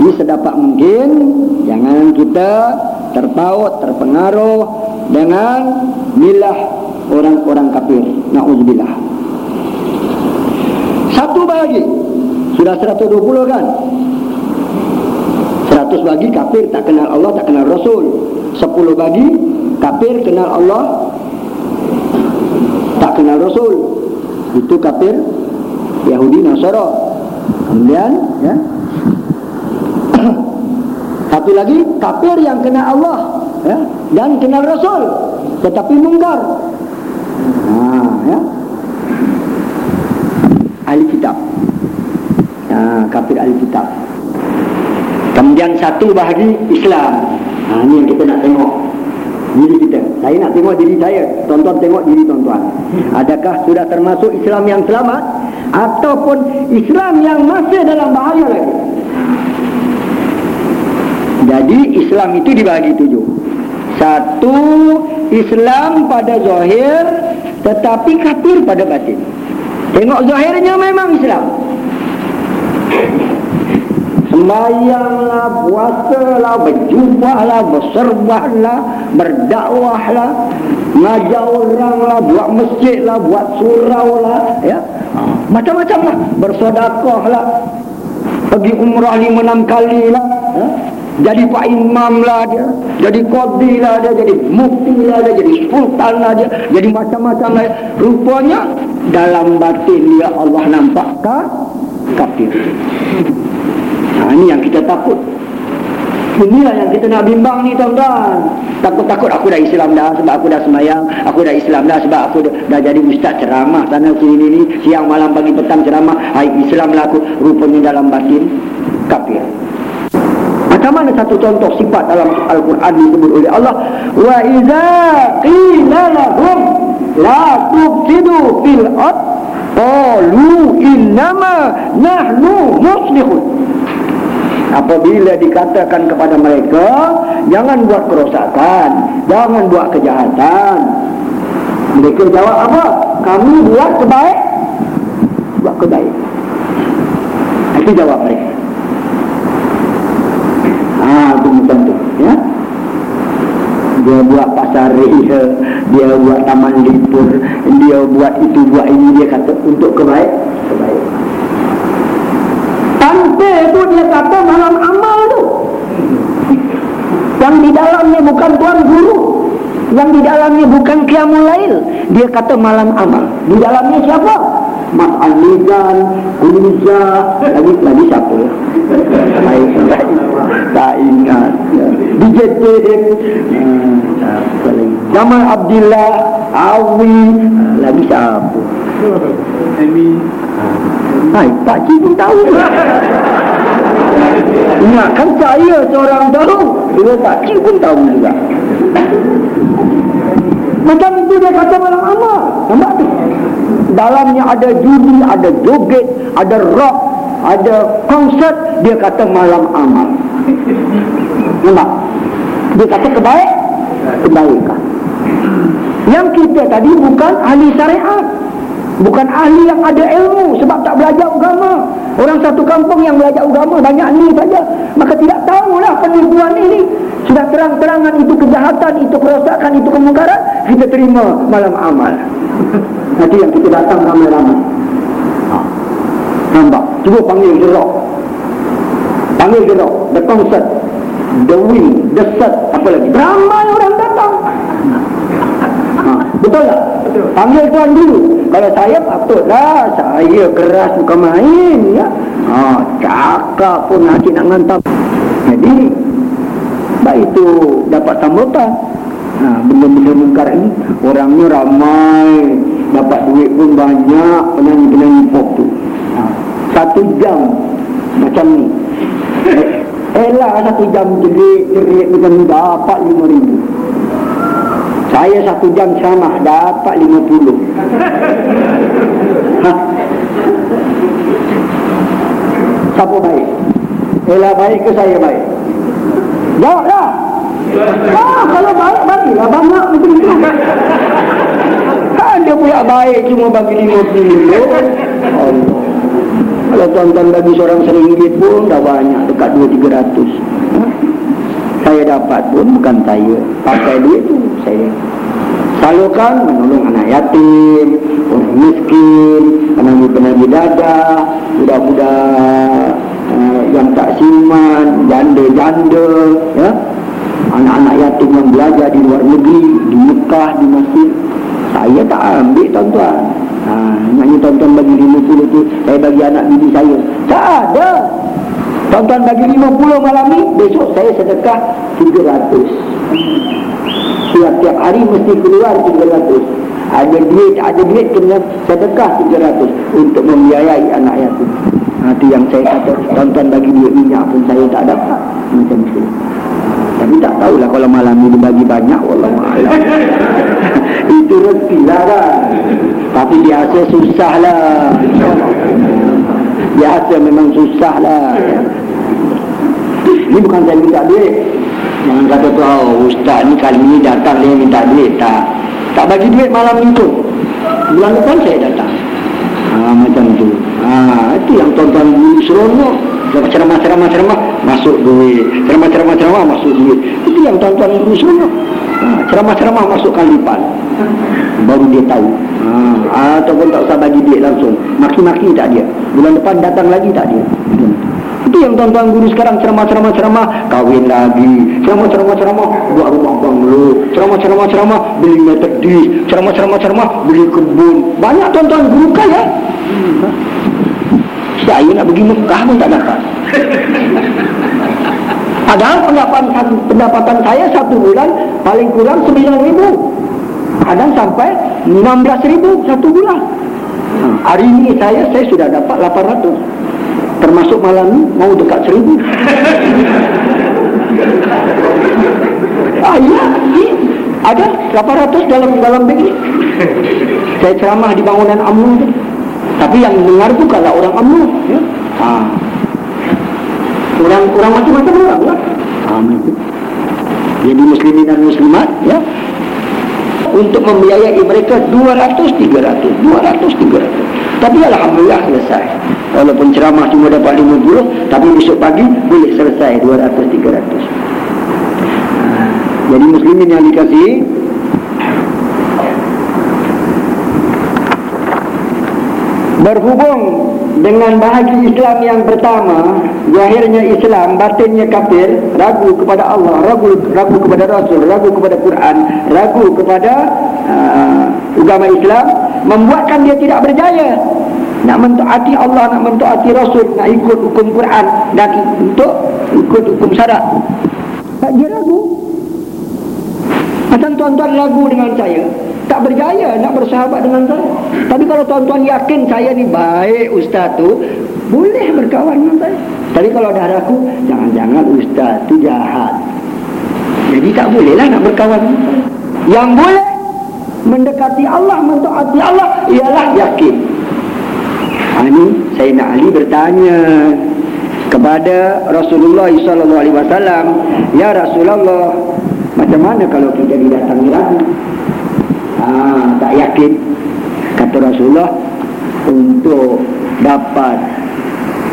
Speaker 1: Jadi sedapat mungkin jangan kita terpaut, terpengaruh dengan milah orang-orang kafir. Nauzubillah. Satu bagi. Sudah 120 kan? 100 bagi kafir tak kenal Allah, tak kenal Rasul. 10 bagi kafir kenal Allah, tak kenal Rasul. Itu kafir Yahudi Nasara. Kemudian, ya, satu lagi kafir yang kenal Allah ya, dan kenal Rasul tetapi mungkar. Nah, ya. Ahli kitab. Nah, kafir ahli kitab. Kemudian satu bahagi Islam. Nah, ini yang kita nak tengok. Diri kita. Saya nak tengok diri saya. Tonton tengok diri tuan-tuan. Adakah sudah termasuk Islam yang selamat ataupun Islam yang masih dalam bahaya lagi? Jadi Islam itu dibagi tujuh Satu Islam pada zahir Tetapi kafir pada batin Tengok zahirnya memang Islam Semayanglah, puasa lah, puasalah, berjubahlah, berserbahlah, berdakwahlah, ngajak oranglah, buat masjidlah, buat suraulah, ya. Ha, macam-macam lah, bersodakahlah, pergi umrah lima enam kali lah, ya jadi pak imam lah dia jadi qadhi lah dia jadi mufti lah dia jadi sultan lah dia jadi macam-macam lah rupanya dalam batin dia Allah nampakkah Kapir? nah, ha, ini yang kita takut inilah yang kita nak bimbang ni tuan-tuan takut-takut aku dah Islam dah sebab aku dah semayang aku dah Islam dah sebab aku dah, dah jadi ustaz ceramah sana sini ni siang malam pagi petang ceramah Hai Islam lah aku rupanya dalam batin Kapir. Macam mana satu contoh sifat dalam Al-Quran disebut oleh Allah? Wa idza qila lahum la tufsidu fil ard qalu innama nahnu muslihun. Apabila dikatakan kepada mereka, jangan buat kerosakan, jangan buat kejahatan. Mereka jawab apa? Kami buat kebaik. Buat kebaik. Itu jawab mereka itu ha, macam tu ya dia buat pasar ria dia buat taman lipur dia buat itu buat ini dia kata untuk kebaik tante tu dia kata malam amal tu yang di dalamnya bukan tuan guru yang di dalamnya bukan kiamul lail dia kata malam amal di dalamnya siapa Mas Al-Nizan, Kuliza, lagi, lagi siapa Baik, baik tak ingat DJ Tedek Jamal Abdillah Awi lagi siapa Emi Hai, tak cik pun tahu Ingatkan saya seorang tahu Dia tak cik pun tahu juga Macam itu dia kata malam Allah Nampak tu? Dalamnya ada judi, ada joget, ada rock, ada konsert, dia kata malam amal. Nampak? Dia kata kebaik Kebaikan Yang kita tadi bukan ahli syariat Bukan ahli yang ada ilmu Sebab tak belajar agama Orang satu kampung yang belajar agama Banyak ni saja Maka tidak tahulah penipuan ini Sudah terang-terangan itu kejahatan Itu kerosakan, itu kemungkaran Kita terima malam amal Nanti yang kita datang ramai-ramai ha. Nampak? Cuba panggil jerok panggil ke dok the concert the wind the set apa lagi ramai orang datang ha, betul tak betul. panggil tuan dulu kalau saya patutlah saya keras bukan main ya ha, cakap pun nanti nak ngantap jadi baik itu dapat sambutan Nah, ha, benda-benda mungkar ini orangnya ramai dapat duit pun banyak penyanyi-penyanyi pop tu ha, satu jam macam ni Elak satu jam jerit-jerit dengan dapat lima ribu. Saya satu jam sama dapat lima puluh. Ha. Siapa baik? Elak baik ke saya baik? Jawab dah. Ah, kalau baik, bagilah banyak macam itu. Kan dia punya baik cuma bagi lima puluh. Allah kalau tuan-tuan bagi seorang seringgit pun dah banyak dekat dua tiga ratus. saya dapat pun bukan saya pakai duit tu saya salurkan menolong anak yatim orang miskin anak penagi dadah budak-budak eh, yang tak siman janda-janda ya anak-anak yatim yang belajar di luar negeri di Mekah, di Masjid saya tak ambil tuan-tuan Ha, maknanya tuan-tuan bagi puluh tu, saya bagi anak bini saya. Tak ada. Tuan-tuan bagi puluh malam ni, besok saya sedekah tiga ratus. Setiap hari mesti keluar tiga ratus. Ada duit, ada duit kena sedekah tiga ratus untuk membiayai anak yatim. Ha, itu yang saya kata, tuan-tuan bagi duit minyak pun saya tak dapat. Macam tu. Nabi tak tahulah kalau malam ini bagi banyak Allah Itu rezeki lah kan Tapi biasa susah lah Biasa memang susah lah Ini bukan saya minta duit Jangan kata tu oh, Ustaz ni kali ini datang dia minta duit Tak tak bagi duit malam itu Bulan depan saya datang ha, Macam tu ha, Itu yang tuan-tuan seronok Ceramah-ceramah-ceramah masuk duit ceramah-ceramah ceramah masuk duit itu yang tuan-tuan guru semua ha, ceramah-ceramah masuk kalipan baru dia tahu ha, ataupun tak usah bagi duit langsung maki-maki tak dia bulan depan datang lagi tak dia itu yang tuan-tuan guru sekarang ceramah-ceramah ceramah kahwin lagi ceramah-ceramah ceramah buat rumah banglo ceramah-ceramah ceramah beli meter di ceramah-ceramah ceramah beli kebun banyak tuan-tuan guru kaya hmm. saya nak pergi Mekah pun tak dapat Padahal pendapatan, pendapatan saya satu bulan paling kurang 9 ribu. Kadang sampai 16 ribu satu bulan. Hari ini saya, saya sudah dapat 800. Termasuk malam mau dekat 1000. ah iya, iya. Ada 800 dalam dalam begini. Saya ceramah di bangunan amun itu. Tapi yang dengar bukanlah orang amun Ya. Ah. orang orang macam-macam orang lah. Ya. Amin. Jadi muslimin dan muslimat ya untuk membiayai mereka 200 300 200-300 tapi Alhamdulillah selesai walaupun ceramah cuma dapat 50 tapi besok pagi boleh selesai 200-300 ha. jadi muslimin yang dikasih berhubung dengan bahagi Islam yang pertama zahirnya Islam batinnya kafir ragu kepada Allah ragu ragu kepada Rasul ragu kepada Quran ragu kepada uh, agama Islam membuatkan dia tidak berjaya nak mentaati Allah nak mentaati Rasul nak ikut hukum Quran nak untuk ikut hukum Syarat, tak dia ragu macam tuan-tuan ragu dengan saya tak berjaya nak bersahabat dengan saya. Tapi kalau tuan-tuan yakin saya ni baik ustaz tu, boleh berkawan dengan saya. Tapi kalau daraku, jangan-jangan ustaz tu jahat. Jadi tak bolehlah nak berkawan dengan Yang boleh mendekati Allah, mentaati Allah, ialah yakin. Ha, ini Sayyidina Ali bertanya kepada Rasulullah SAW, Ya Rasulullah, macam mana kalau kita didatangi lagi? Ah, tak yakin kata Rasulullah untuk dapat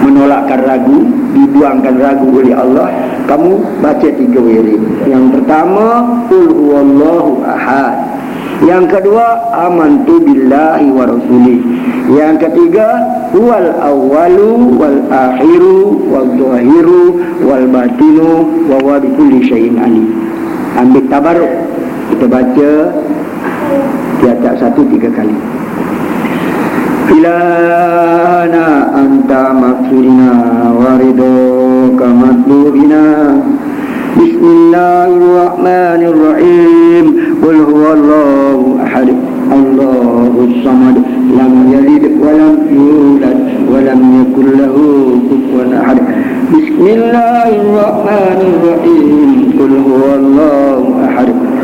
Speaker 1: menolakkan ragu dibuangkan ragu oleh Allah kamu baca tiga wirid yang pertama qul huwallahu ahad yang kedua amantu billahi wa rasuli yang ketiga wal awwalu wal akhiru wal zahiru wal batinu wa huwa bikulli syai'in alim ambil tabaruk kita baca tiada satu tiga kali. Ilahana anta makfirina warido kamatlubina Bismillahirrahmanirrahim Qul huwallahu ahad Allahu samad Lam yalid walam lam yulad Wa lam yakul lahu kufwan ahad Bismillahirrahmanirrahim Qul ahad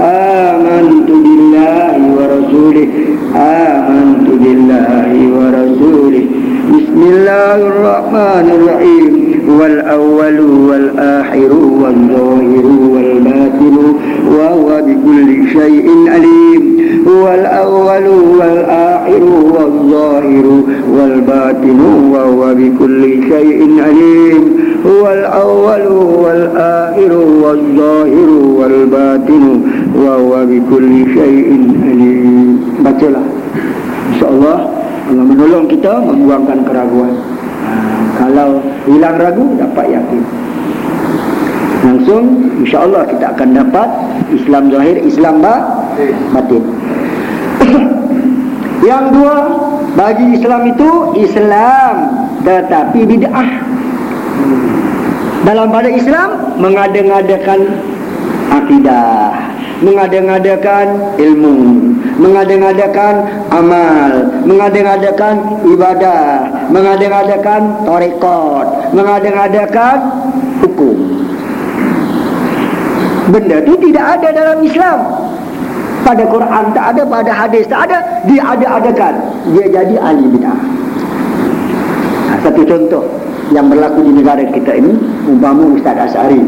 Speaker 1: آمنت بالله ورسوله آمنت بالله ورسوله بسم الله الرحمن الرحيم والأول والآخر والظاهر والباطن وهو بكل شيء عليم هو الأول والآخر والظاهر والباطن وهو بكل شيء أليم هو الأول والآخر والظاهر والباطن وهو بكل شيء عليم بتلاه insyaallah Allah menolong kita membuangkan keraguan kalau hilang ragu dapat yakin langsung insyaallah kita akan dapat Islam zahir Islam batin yang dua bagi Islam itu Islam tetapi bid'ah dalam pada Islam mengadakan akidah, mengadakan ilmu, mengadakan amal, mengadakan ibadah, mengadakan tarekat, mengadakan hukum. Benda itu tidak ada dalam Islam. Pada Quran tak ada, pada hadis tak ada, dia ada-adakan. Dia jadi ahli bidah. Ha, satu contoh yang berlaku di negara kita ini umpama Ustaz Asari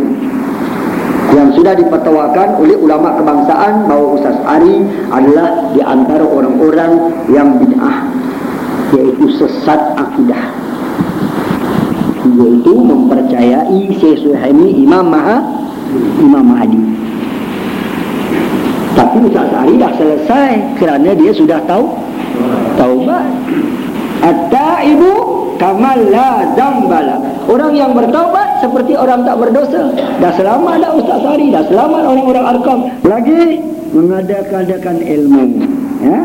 Speaker 1: yang sudah dipertawakan oleh ulama kebangsaan bahawa Ustaz Ari adalah di antara orang-orang yang bid'ah yaitu sesat akidah yaitu mempercayai Syekh Suhaimi Imam Maha Imam Mahdi tapi Ustaz Ari dah selesai kerana dia sudah tahu taubat at ibu kamala zambala orang yang bertaubat seperti orang tak berdosa dah selama dah Ustaz Fahri dah selama orang orang Arkam lagi mengadakan-adakan ilmu ya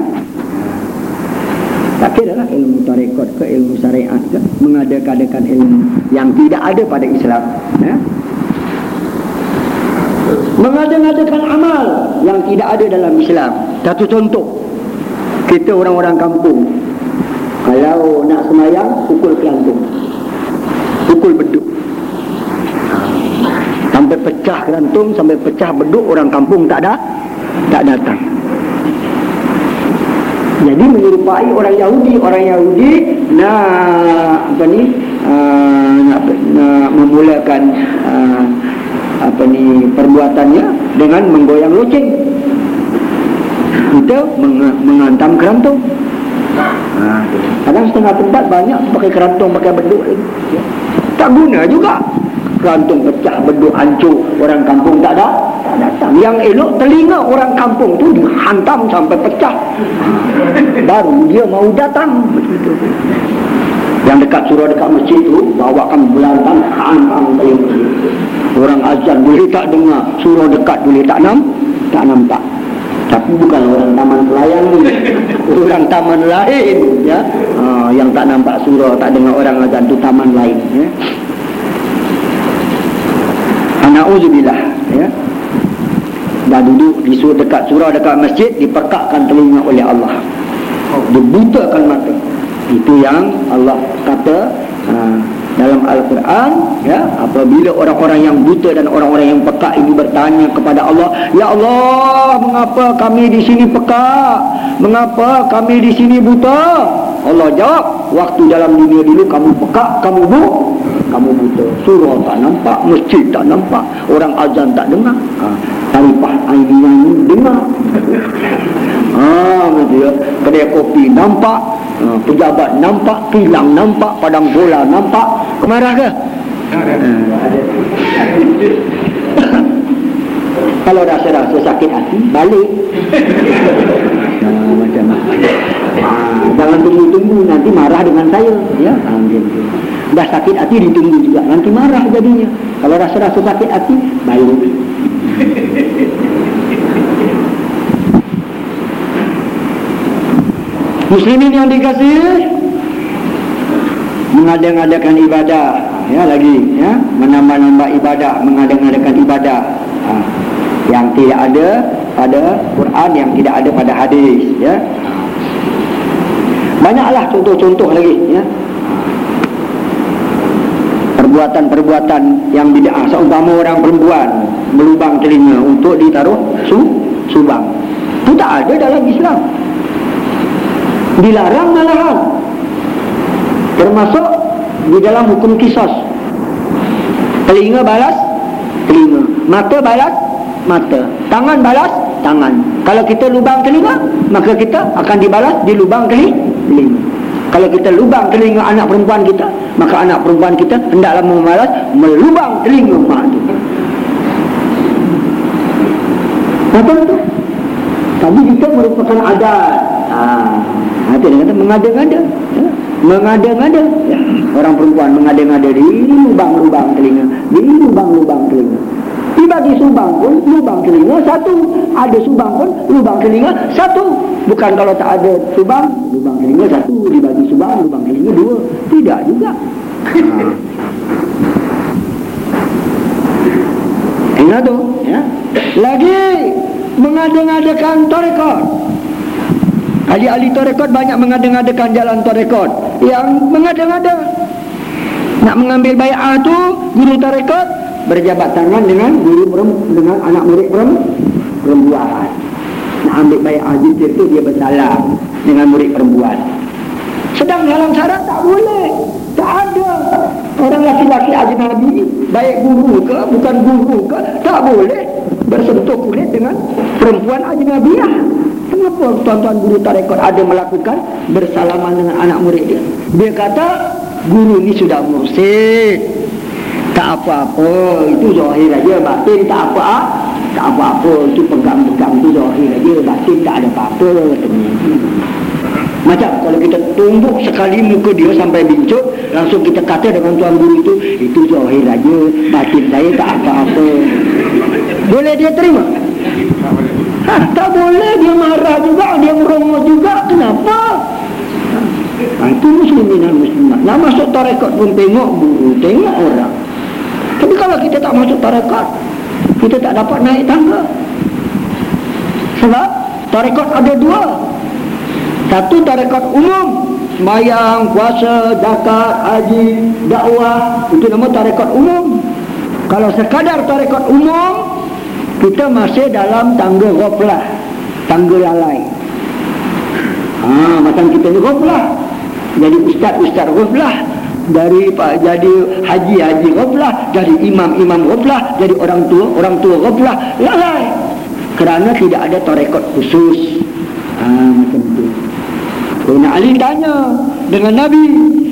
Speaker 1: tak kira lah ilmu tarikat ke ilmu syariat ke mengadakan-adakan ilmu yang tidak ada pada Islam ya mengadakan-adakan amal yang tidak ada dalam Islam satu contoh kita orang-orang kampung kalau nak semayang, pukul kelantung. Pukul beduk. Sampai pecah kelantung, sampai pecah beduk, orang kampung tak ada, tak datang. Jadi menyerupai orang Yahudi. Orang Yahudi nak, apa ni, uh, nak, nak memulakan uh, apa ni, perbuatannya dengan menggoyang loceng. Kita meng menghantam kelantung. Kadang setengah tempat banyak pakai kerantung, pakai beduk ya. Tak guna juga. Kerantung pecah, beduk hancur, orang kampung tak ada. Datang. Yang elok telinga orang kampung tu dihantam sampai pecah. Baru dia mau datang. Yang dekat surau dekat masjid tu bawakan belantang hantam telinga. Orang azan boleh tak dengar, surau dekat boleh tak nampak. Tak nampak. Tapi bukan orang taman pelayan ni orang taman lain ya oh, yang tak nampak surau tak dengar orang azan tu taman lain ya ana ha, uzbilah ya dah duduk di surau dekat surau dekat masjid diperkakkan telinga oleh Allah dibutakan mata itu yang Allah kata ha, dalam Al-Quran ya, apabila orang-orang yang buta dan orang-orang yang peka ini bertanya kepada Allah Ya Allah mengapa kami di sini peka? mengapa kami di sini buta Allah jawab waktu dalam dunia dulu kamu peka, kamu buk kamu buta. surau tak nampak, masjid tak nampak, orang azan tak dengar. Ha, Tarifah idea ni dengar. Ah, ha, dia kedai kopi nampak, ha, pejabat nampak, kilang nampak, padang bola nampak. Kemarah ke?
Speaker 2: Ha.
Speaker 1: Kalau rasa-rasa sakit hati, balik.
Speaker 2: Ha, macam Ah,
Speaker 1: jangan tunggu-tunggu nanti marah dengan saya ya ambil ah, dah sakit hati ditunggu juga nanti marah jadinya kalau rasa-rasa sakit hati baik muslimin yang dikasih mengadakan ibadah ya lagi ya menambah-nambah ibadah mengadakan ibadah ha. yang tidak ada pada Quran yang tidak ada pada hadis ya banyaklah contoh-contoh lagi ya. Perbuatan-perbuatan yang tidak asal Seumpama orang perempuan Melubang telinga untuk ditaruh su, Subang Itu tak ada dalam Islam Dilarang malahan Termasuk Di dalam hukum kisos Telinga balas Telinga, mata balas Mata, tangan balas Tangan, kalau kita lubang telinga Maka kita akan dibalas di lubang telinga telinga kalau kita lubang telinga anak perempuan kita maka anak perempuan kita hendaklah memalas melubang telinga mak tu apa itu? tadi kita merupakan adat ha. itu dia kata mengada-ngada ya. mengada-ngada ya. orang perempuan mengada-ngada di lubang-lubang telinga di lubang-lubang telinga tiba di subang pun lubang telinga satu ada subang pun lubang telinga satu bukan kalau tak ada subang lubang telinga satu dibagi subang lubang telinga dua tidak juga ha. ingat tu ya? lagi mengadakan torekot ahli-ahli torekot banyak mengadeng mengadakan jalan torekot yang mengadeng ngada nak mengambil bayar tu guru torekot berjabat tangan dengan guru dengan anak murid perempuan nak ambil bayar jitir tu dia bersalah dengan murid perempuan. Sedang dalam syarat tak boleh. Tak ada. Orang laki-laki ajnabi, baik guru ke, bukan guru ke, tak boleh bersentuh kulit dengan perempuan ajnabiah. Kenapa tuan-tuan guru tarekat ada melakukan bersalaman dengan anak murid dia? Dia kata, guru ni sudah mursid. Tak apa-apa, itu zahir aja, batin tak apa-apa tak apa-apa itu pegang-pegang tu zahir aja batin tak ada apa-apa macam kalau kita tumbuk sekali muka dia sampai bincuk langsung kita kata dengan tuan guru itu itu zahir aja batin saya tak apa-apa boleh dia terima? Ha, tak boleh dia marah juga dia merongok juga kenapa? Ha, itu muslimin dan muslimat nak masuk tarikat pun tengok guru tengok orang tapi kalau kita tak masuk tarikat kita tak dapat naik tangga sebab tarekat ada dua satu tarekat umum mayang, kuasa, dakat, haji, dakwah itu nama tarekat umum kalau sekadar tarekat umum kita masih dalam tangga goplah tangga lalai ha, macam kita ni goplah jadi ustaz-ustaz goplah dari pak jadi haji-haji goplah dari imam-imam goblah, dari orang tua, orang tua goblah, lalai. Kerana tidak ada torekot khusus. Haa, macam itu. Ali tanya dengan Nabi,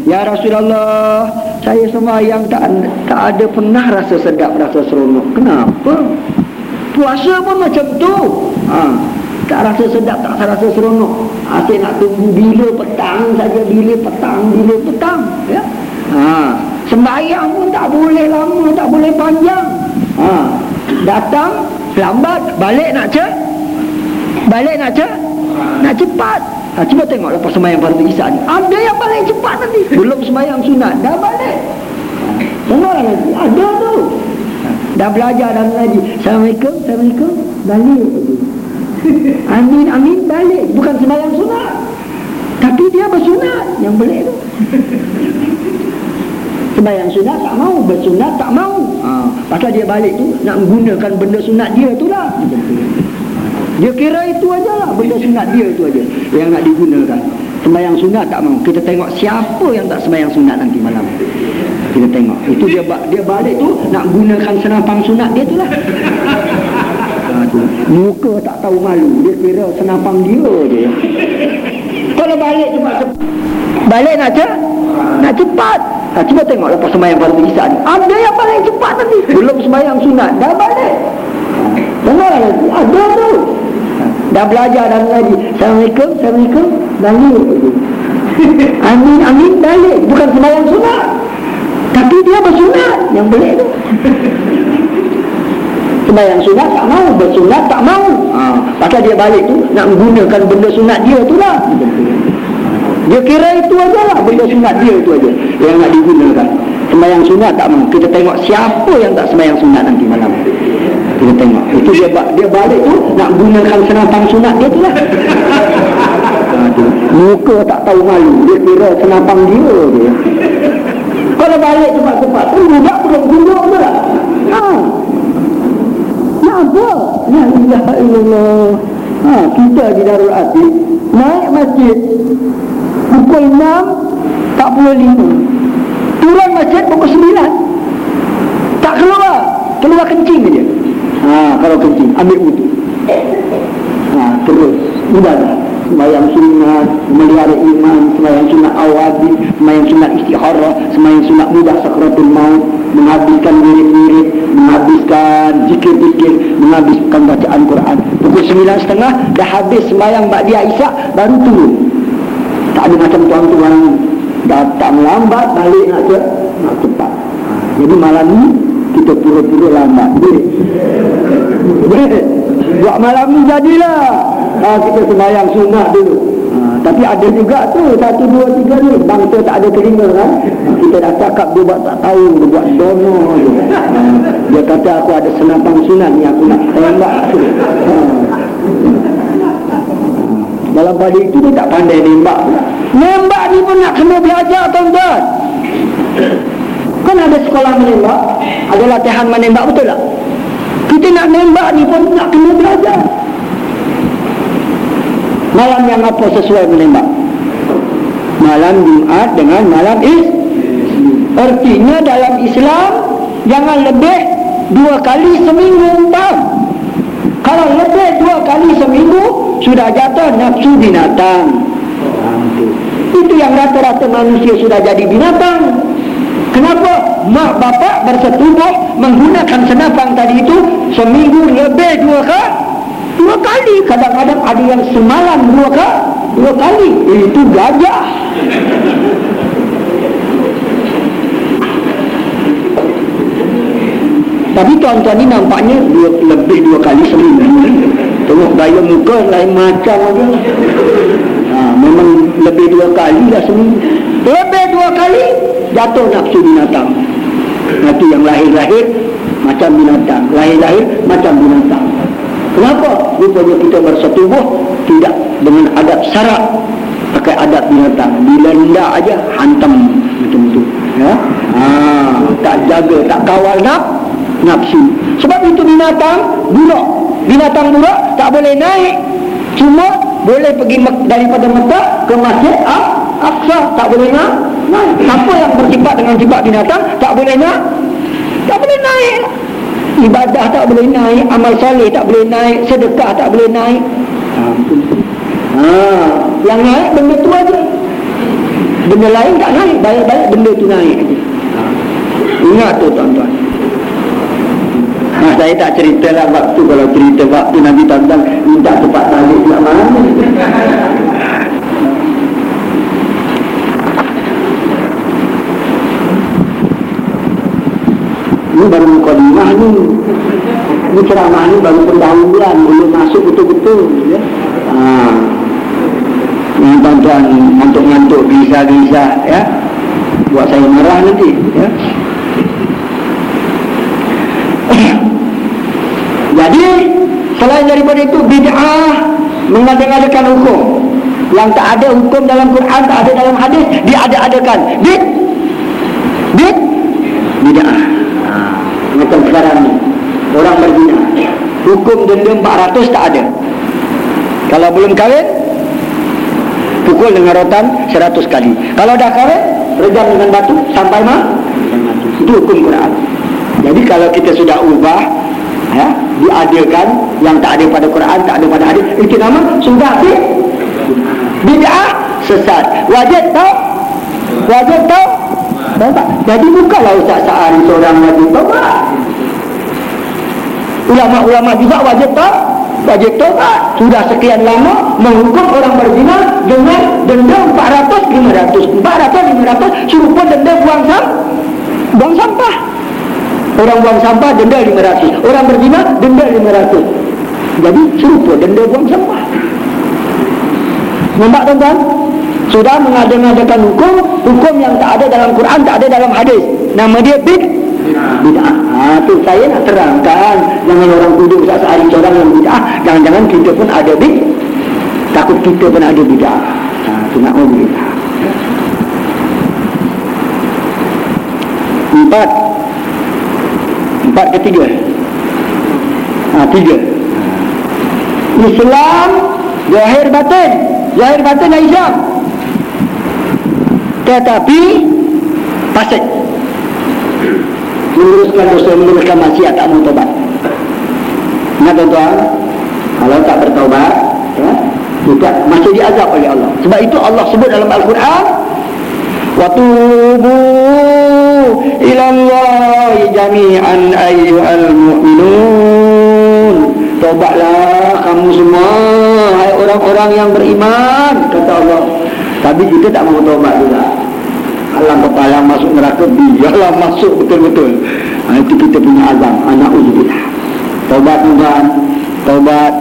Speaker 1: Ya Rasulullah, saya semua yang tak, tak ada pernah rasa sedap, rasa seronok. Kenapa? Puasa pun macam tu. Haa. Tak rasa sedap, tak rasa seronok. Asyik nak tunggu bila petang saja, bila petang, bila petang. Ya? Haa. Sembahyang pun tak boleh lama, tak boleh panjang. Ha. Datang, lambat, balik nak cek. Balik nak cek. Nak cepat. Ha, cuba tengok lepas sembahyang Fardu Isa ni. Ada yang balik cepat nanti. Belum sembahyang sunat, dah balik. Tengok lagi, ada tu. Dah belajar, dah belajar. Assalamualaikum, Assalamualaikum. Balik. Amin, amin, balik. Bukan sembahyang sunat. Tapi dia bersunat, yang boleh tu. sembahyang sunat tak mau bersunat tak mau ha. pasal dia balik tu nak menggunakan benda sunat dia tu lah dia kira itu aja lah benda sunat dia itu aja yang nak digunakan sembahyang sunat tak mau kita tengok siapa yang tak sembahyang sunat nanti malam kita tengok itu dia dia balik tu nak gunakan senapang sunat dia tu lah muka tak tahu malu dia kira senapang dia je kalau balik cepat balik nak cepat nak cepat Ha, cuba tengok lepas sembahyang fardu isya ni. Ada yang paling cepat nanti. Belum sembahyang sunat. Dah balik. Dengar lagi. Ada tu. Dah belajar dah lagi. Assalamualaikum. Assalamualaikum. Balik. Amin. Amin. Balik. Bukan sembahyang sunat. Tapi dia bersunat. Yang boleh tu. Sembahyang sunat tak mau. Bersunat tak mau. Ha. Pasal dia balik tu. Nak menggunakan benda sunat dia tu lah. Dia kira itu aja lah benda sunat dia itu aja yang nak digunakan. Semayang sunat tak mau. Kita tengok siapa yang tak semayang sunat nanti malam. Kita tengok. Itu dia dia balik tu nak gunakan senapang sunat dia tu lah. Ah, Muka tak tahu malu. Dia kira senapang dia tu. Kalau balik cepat-cepat tu, juga belum guna pun lah. Ha. Ah. Kenapa? Ya Allah. Ya, ya, ya. Ha, kita di Darul Atif, naik masjid, pukul lima. turun masjid pukul 9 tak keluar keluar kencing saja ha, kalau kencing ambil wudhu ha, terus ibadah semayang sunat melihara iman semayang sunat awadi semayang sunat istihara semayang sunat mudah sakratul maut menghabiskan mirip-mirip menghabiskan zikir-zikir menghabiskan bacaan Quran pukul 9.30 dah habis semayang bakdia isyak baru turun tak ada macam tuan-tuan datang lambat, balik nak cepat. Nak cepat. Jadi malam ni, kita pura-pura lambat. Boleh? Boleh? Buat malam ni jadilah. Ha, kita semayang sunat dulu. Ha, tapi ada juga tu, satu, dua, tiga ni. bang tu tak ada keringa kan? Kita dah cakap dia buat tak tahu, dia buat dono. Dia. Ah, ha, dia kata aku ada senapang sunat ni, aku nak tembak. Ha, Malam balik itu dia tak pandai nembak Nembak ni pun nak kena belajar tuan-tuan. Kan ada sekolah menembak, ada latihan menembak betul tak? Kita nak nembak ni pun nak kena belajar. Malam yang apa sesuai menembak? Malam Jumat dengan malam is. Artinya dalam Islam, jangan lebih dua kali seminggu. Tak? Kalau lebih dua kali seminggu, sudah jatuh nafsu binatang. Itu yang rata-rata manusia sudah jadi binatang. Kenapa mak bapak bersetubuh menggunakan senapang tadi itu seminggu lebih dua kali? Dua kali. Kadang-kadang ada yang semalam dua kali. Dua kali. Itu gajah. Tapi tuan-tuan ini nampaknya dua, lebih dua kali seminggu tengok gaya muka lain macam aja. Ha, memang lebih dua kali dah seminggu. Lebih dua kali jatuh nafsu binatang. Nanti yang lahir-lahir macam binatang. Lahir-lahir macam binatang. Kenapa? Rupanya kita bersetubuh tidak dengan adab syarak pakai adab binatang. Bila tidak aja hantam macam tu. Ya? Ha, tak jaga, tak kawal nak nafsu. Sebab itu binatang bunuh binatang buruk tak boleh naik cuma boleh pergi daripada Mekah ke Masjid Al-Aqsa ah, tak boleh naik naik siapa yang bersifat dengan sifat binatang tak boleh naik tak boleh naik ibadah tak boleh naik amal soleh tak boleh naik sedekah tak boleh naik ha. yang naik benda tu aja benda lain tak naik banyak-banyak benda tu naik ah, ingat tu tuan-tuan Nah, saya tak ceritalah waktu kalau cerita waktu Nabi tentang minta cepat balik tak mana. Ini baru mukadimah ini. Ini ceramah ini baru pendahuluan, belum masuk betul-betul. Ya. Ah. Ini tuan-tuan ngantuk-ngantuk, bisa-bisa ya. Buat saya marah nanti. Ya jadi selain daripada itu bid'ah mengadakan hukum yang tak ada hukum dalam Quran tak ada dalam hadis diada-adakan bid bid bid'ah ha. macam sekarang ni orang berzina hukum denda 400 tak ada kalau belum kahwin pukul dengan rotan 100 kali kalau dah kahwin rejam dengan batu sampai mah itu hukum Quran jadi kalau kita sudah ubah ya, Diadakan Yang tak ada pada Quran, tak ada pada hadis Itu nama sudah di Bid'ah sesat Wajib tau Wajib tau Bapak. Jadi bukanlah Ustaz Sa'ari seorang wajib tau Ulama-ulama juga wajib tau Wajib tau Sudah sekian lama menghukum orang berzina Dengan denda 400-500 400-500 Suruh pun denda buang sampah Buang sampah Orang buang sampah denda 500 Orang berzina denda 500 Jadi serupa denda buang sampah Nampak tuan-tuan? Sudah mengadakan hukum Hukum yang tak ada dalam Quran Tak ada dalam hadis Nama dia bid Bid'ah Itu ha, saya nak terangkan Jangan orang duduk Ustaz Ali Seorang yang bid'ah Jangan-jangan kita pun ada bidah. Takut kita pun ada bid'ah Itu ha, nak orang bid'ah Empat Empat ketiga ha, ah, Tiga Islam Zahir batin Zahir batin dan Islam Tetapi Pasir Menguruskan dosa Menguruskan masyarakat tak mau tobat Nah tuan-tuan Kalau tak bertobat ya, Masih diazab oleh Allah Sebab itu Allah sebut dalam Al-Quran Waktu Waktu إلى الله جميعا أيها المؤمنون Tobatlah kamu semua Hai orang-orang yang beriman Kata Allah Tapi kita tak mau tobat juga Alam kepala masuk neraka Biarlah masuk betul-betul Itu kita punya azam Anak uzubillah Tobat tuan Tobat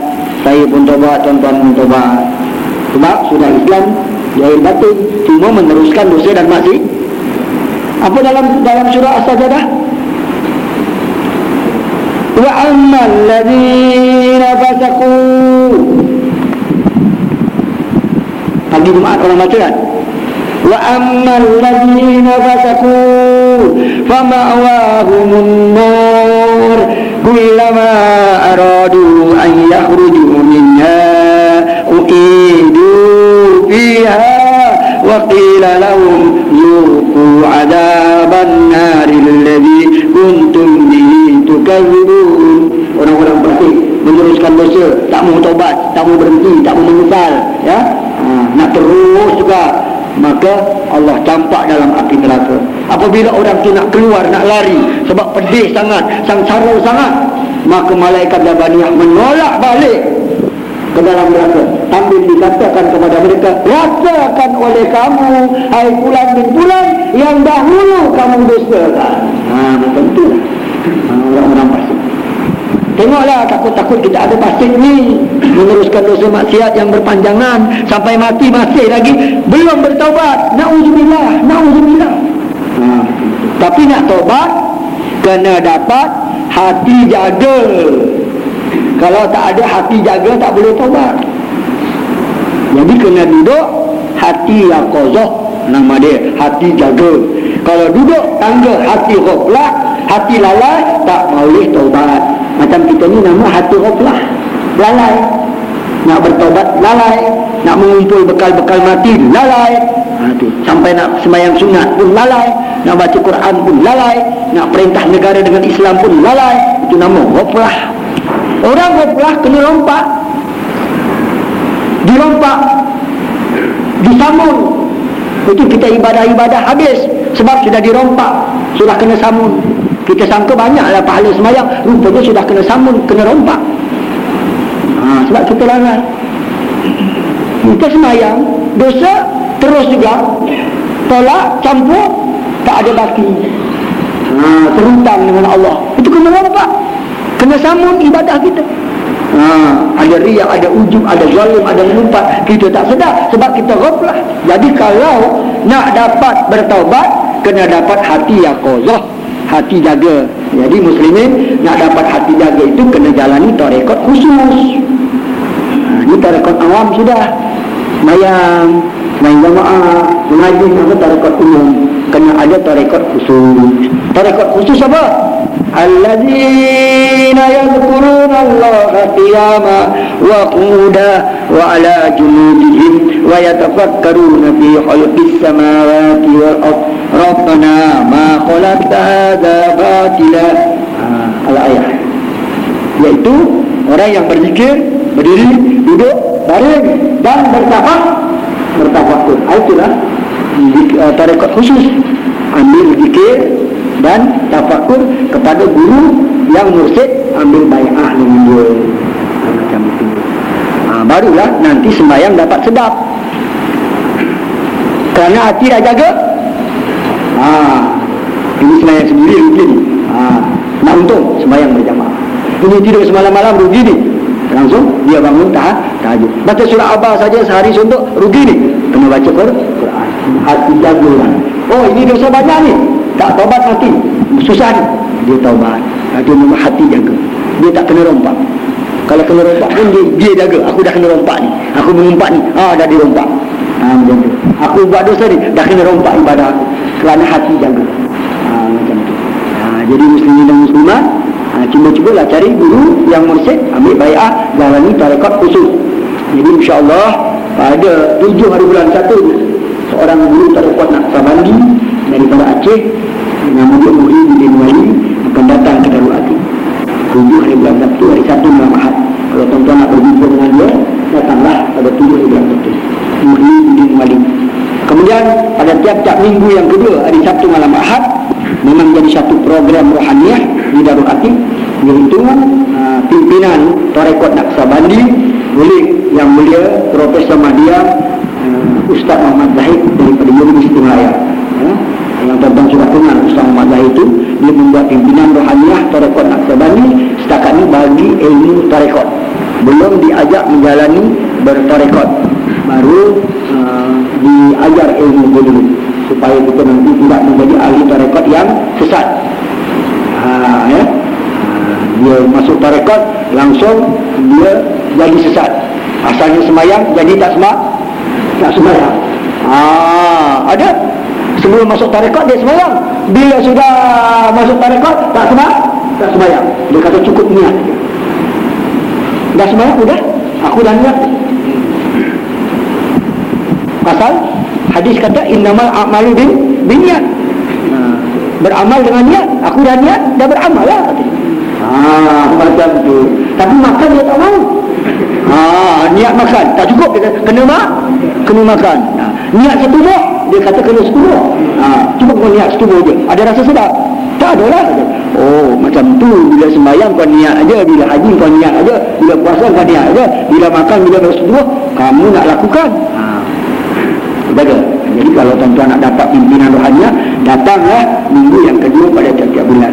Speaker 1: Saya pun tobat Tuan-tuan pun tobat Sebab sudah Islam jahil yang batin Cuma meneruskan dosa dan maksiat. Apa dalam dalam surah As-Sajdah? Wa ammal ladzina fasaqu. Pagi Jumaat orang baca kan? Wa ammal ladzina fasaqu fama'wahumun nar kullama aradu an yakhruju minha u'idu fiha wa qila lahum ذوقوا عذاب النار الذي كنتم به تكذبون orang-orang berhenti meneruskan dosa tak mau taubat tak mau berhenti tak mau menyesal ya ha, nak terus juga maka Allah campak dalam api neraka apabila orang tu nak keluar nak lari sebab pedih sangat sangsara sangat maka malaikat dan bani menolak balik ke dalam neraka Ambil dikatakan kepada mereka rasakan oleh kamu hai pulang bin pulang yang dahulu kamu dosa. ha, tentu ha, orang-orang pasir tengoklah takut-takut kita ada pasir ni meneruskan dosa maksiat yang berpanjangan sampai mati masih lagi belum bertaubat na'udzubillah na'udzubillah ha, tapi nak tobat, kena dapat hati jaga kalau tak ada hati jaga tak boleh tobat. Jadi kena duduk hati yang kozok nama dia hati jaga. Kalau duduk tangga hati roplah, hati lalai tak boleh taubat. Macam kita ni nama hati roplah. Lalai nak bertobat lalai, nak mengumpul bekal-bekal mati lalai. Ha, Sampai nak sembahyang sunat pun lalai, nak baca Quran pun lalai, nak perintah negara dengan Islam pun lalai. Itu nama roplah. Orang roplah kena rompak dirompak disamun itu kita ibadah-ibadah habis sebab sudah dirompak sudah kena samun kita sangka banyaklah pahala semayang rupanya sudah kena samun kena rompak ha, sebab kita lalai kita semayang dosa terus juga tolak campur tak ada baki ha, terhutang dengan Allah itu kena rompak kena samun ibadah kita ha, ada riak, ada ujub, ada zalim, ada melumpat kita tak sedar sebab kita ghaflah jadi kalau nak dapat bertaubat kena dapat hati ya, kozoh, hati jaga jadi muslimin nak dapat hati jaga itu kena jalani tarikat khusus ha, ini tarikat awam sudah mayang main jamaah mengaji apa tarekat umum kena ada tarikat khusus Tarikat khusus apa الذين يذكرون الله قياما وقودا وعلى جنوبهم ويتفكرون في خلق السماوات والأرض ربنا ما خلقت هذا باطلا الآيات yaitu orang yang berzikir berdiri duduk baring dan bertapak bertapak itu itulah tarekat khusus ambil zikir dan tafakur kepada guru yang mursyid ambil bayah dengan dia ha, macam itu ha, barulah nanti sembahyang dapat sedap kerana hati dah jaga ha, ini sembahyang sendiri rugi ni ha, nak untung sembahyang berjamaah ini tidur semalam-malam rugi ni langsung dia bangun tahan tahajud baca surah abah saja sehari suntuk rugi ni kena baca Quran hati jaga lah Oh ini dosa banyak ni Tak taubat hati Susah ni Dia taubat ah, Dia memang hati jaga Dia tak kena rompak Kalau kena rompak pun dia, dia jaga Aku dah kena rompak ni Aku mengumpak ni Ah dah dirompak ha, macam tu. Aku buat dosa ni Dah kena rompak ibadah aku Kerana hati jaga ha, Macam tu ha, Jadi muslimin dan muslimah ha, Cuba-cubalah cari guru yang mursyid Ambil bayar Jalani tarikat khusus Jadi insyaAllah Pada tujuh hari bulan satu seorang guru tak dapat nak sabandi dari para Aceh yang mulut muhri di Wali akan datang ke Darul Ati tujuh hari bulan Sabtu hari Sabtu malam Ahad kalau tuan-tuan nak berjumpa dengan dia datanglah pada tujuh hari bulan Sabtu muhri di Wali kemudian pada tiap-tiap minggu yang kedua hari Sabtu malam Ahad memang jadi satu program rohaniah di Darul Ati iaitu uh, pimpinan Torekot Naksabandi oleh Yang Mulia Profesor Mahdiah Ustaz Muhammad Zahid daripada Universiti Melayu ya, yang tuan-tuan sudah kenal Ustaz Muhammad Zahid itu dia membuat pimpinan rohaniah Tarekot Naksabani setakat ini bagi ilmu Tarekot belum diajak menjalani bertarekot baru uh, diajar ilmu dulu supaya kita nanti tidak menjadi ahli tarekot yang sesat ha, ya. Ha, dia masuk tarekot langsung dia jadi sesat asalnya semayang jadi tak semak tak sembahyang Ah, ada Sebelum masuk tarikat dia sembahyang Bila sudah masuk tarikat Tak sembah Tak sembahyang Dia kata cukup niat Dah sembahyang sudah Aku dah niat Pasal Hadis kata Innamal a'malu bin niat. Ah. Beramal dengan niat Aku dah niat Dah beramal lah Ah, macam tu Tapi makan dia tak mau. Ha, niat makan tak cukup dia kata kena mak kena makan ha, niat setubuh dia kata kena setubuh ha, ah, cuba kau niat setubuh je ada rasa sedap tak ada lah oh macam tu bila sembahyang kau niat aja bila haji kau niat aja bila puasa kau niat aja bila makan bila kena setubuh kamu nak lakukan ha. Baga. jadi kalau tuan-tuan nak dapat pimpinan rohaniah datanglah eh, minggu yang kedua pada tiap-tiap bulan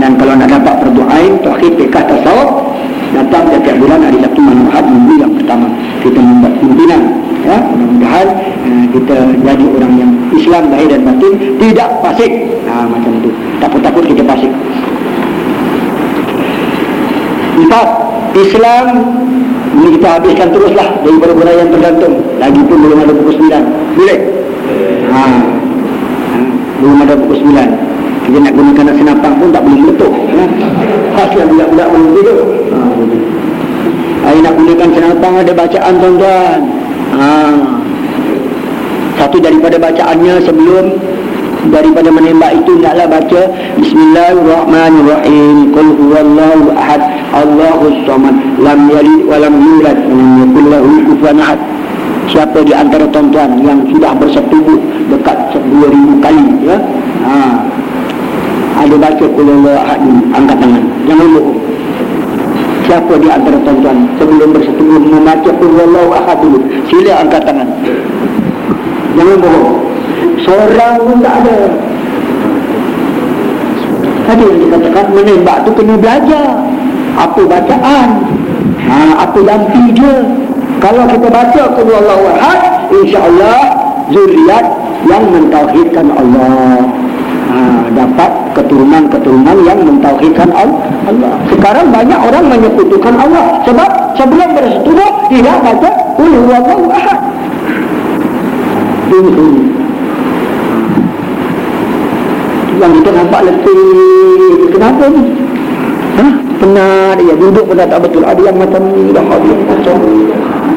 Speaker 1: dan kalau nak dapat perdoa terakhir pekat tasawuf datang tiap bulan hari Sabtu malam Ahad minggu yang pertama kita membuat pimpinan ya mudah-mudahan eh, kita jadi orang yang Islam baik dan batin tidak pasik. nah ha, macam itu takut-takut kita pasik. empat Islam ini kita habiskan teruslah dari berbulan yang tergantung lagi pun belum ada buku sembilan. boleh nah ha. ha. belum ada buku sembilan. kita nak gunakan senapang pun tak boleh betul ya. yang budak-budak menunggu tu itu. Saya nak gunakan senapang ada bacaan tuan-tuan. Ha. Satu daripada bacaannya sebelum daripada menembak itu naklah baca Bismillahirrahmanirrahim. Qul huwallahu ahad. Allahus samad. Lam yalid walam lam yulad. Lam yakul ahad. Siapa di antara tuan-tuan yang sudah bersetubuh dekat 2000 kali ya? Ha. Ada baca Qul huwallahu ahad. Angkat tangan. Jangan bohong siapa di antara tuan-tuan sebelum bersetuju membaca qulallahu ahad dulu sila angkat tangan jangan bohong seorang pun tak ada tadi yang dikatakan menembak tu kena belajar apa bacaan ha, apa yang tiga? kalau kita baca qulallahu ahad Allah zuriat yang mentauhidkan Allah Ah, dapat keturunan-keturunan yang mentauhidkan Allah. Sekarang banyak orang menyebutkan Allah sebab sebelum bersetubu tidak baca qul huwallahu Itu yang kita nampak letih kenapa ni Hah? penat dia duduk pada tak betul ada yang macam ni ada yang macam ni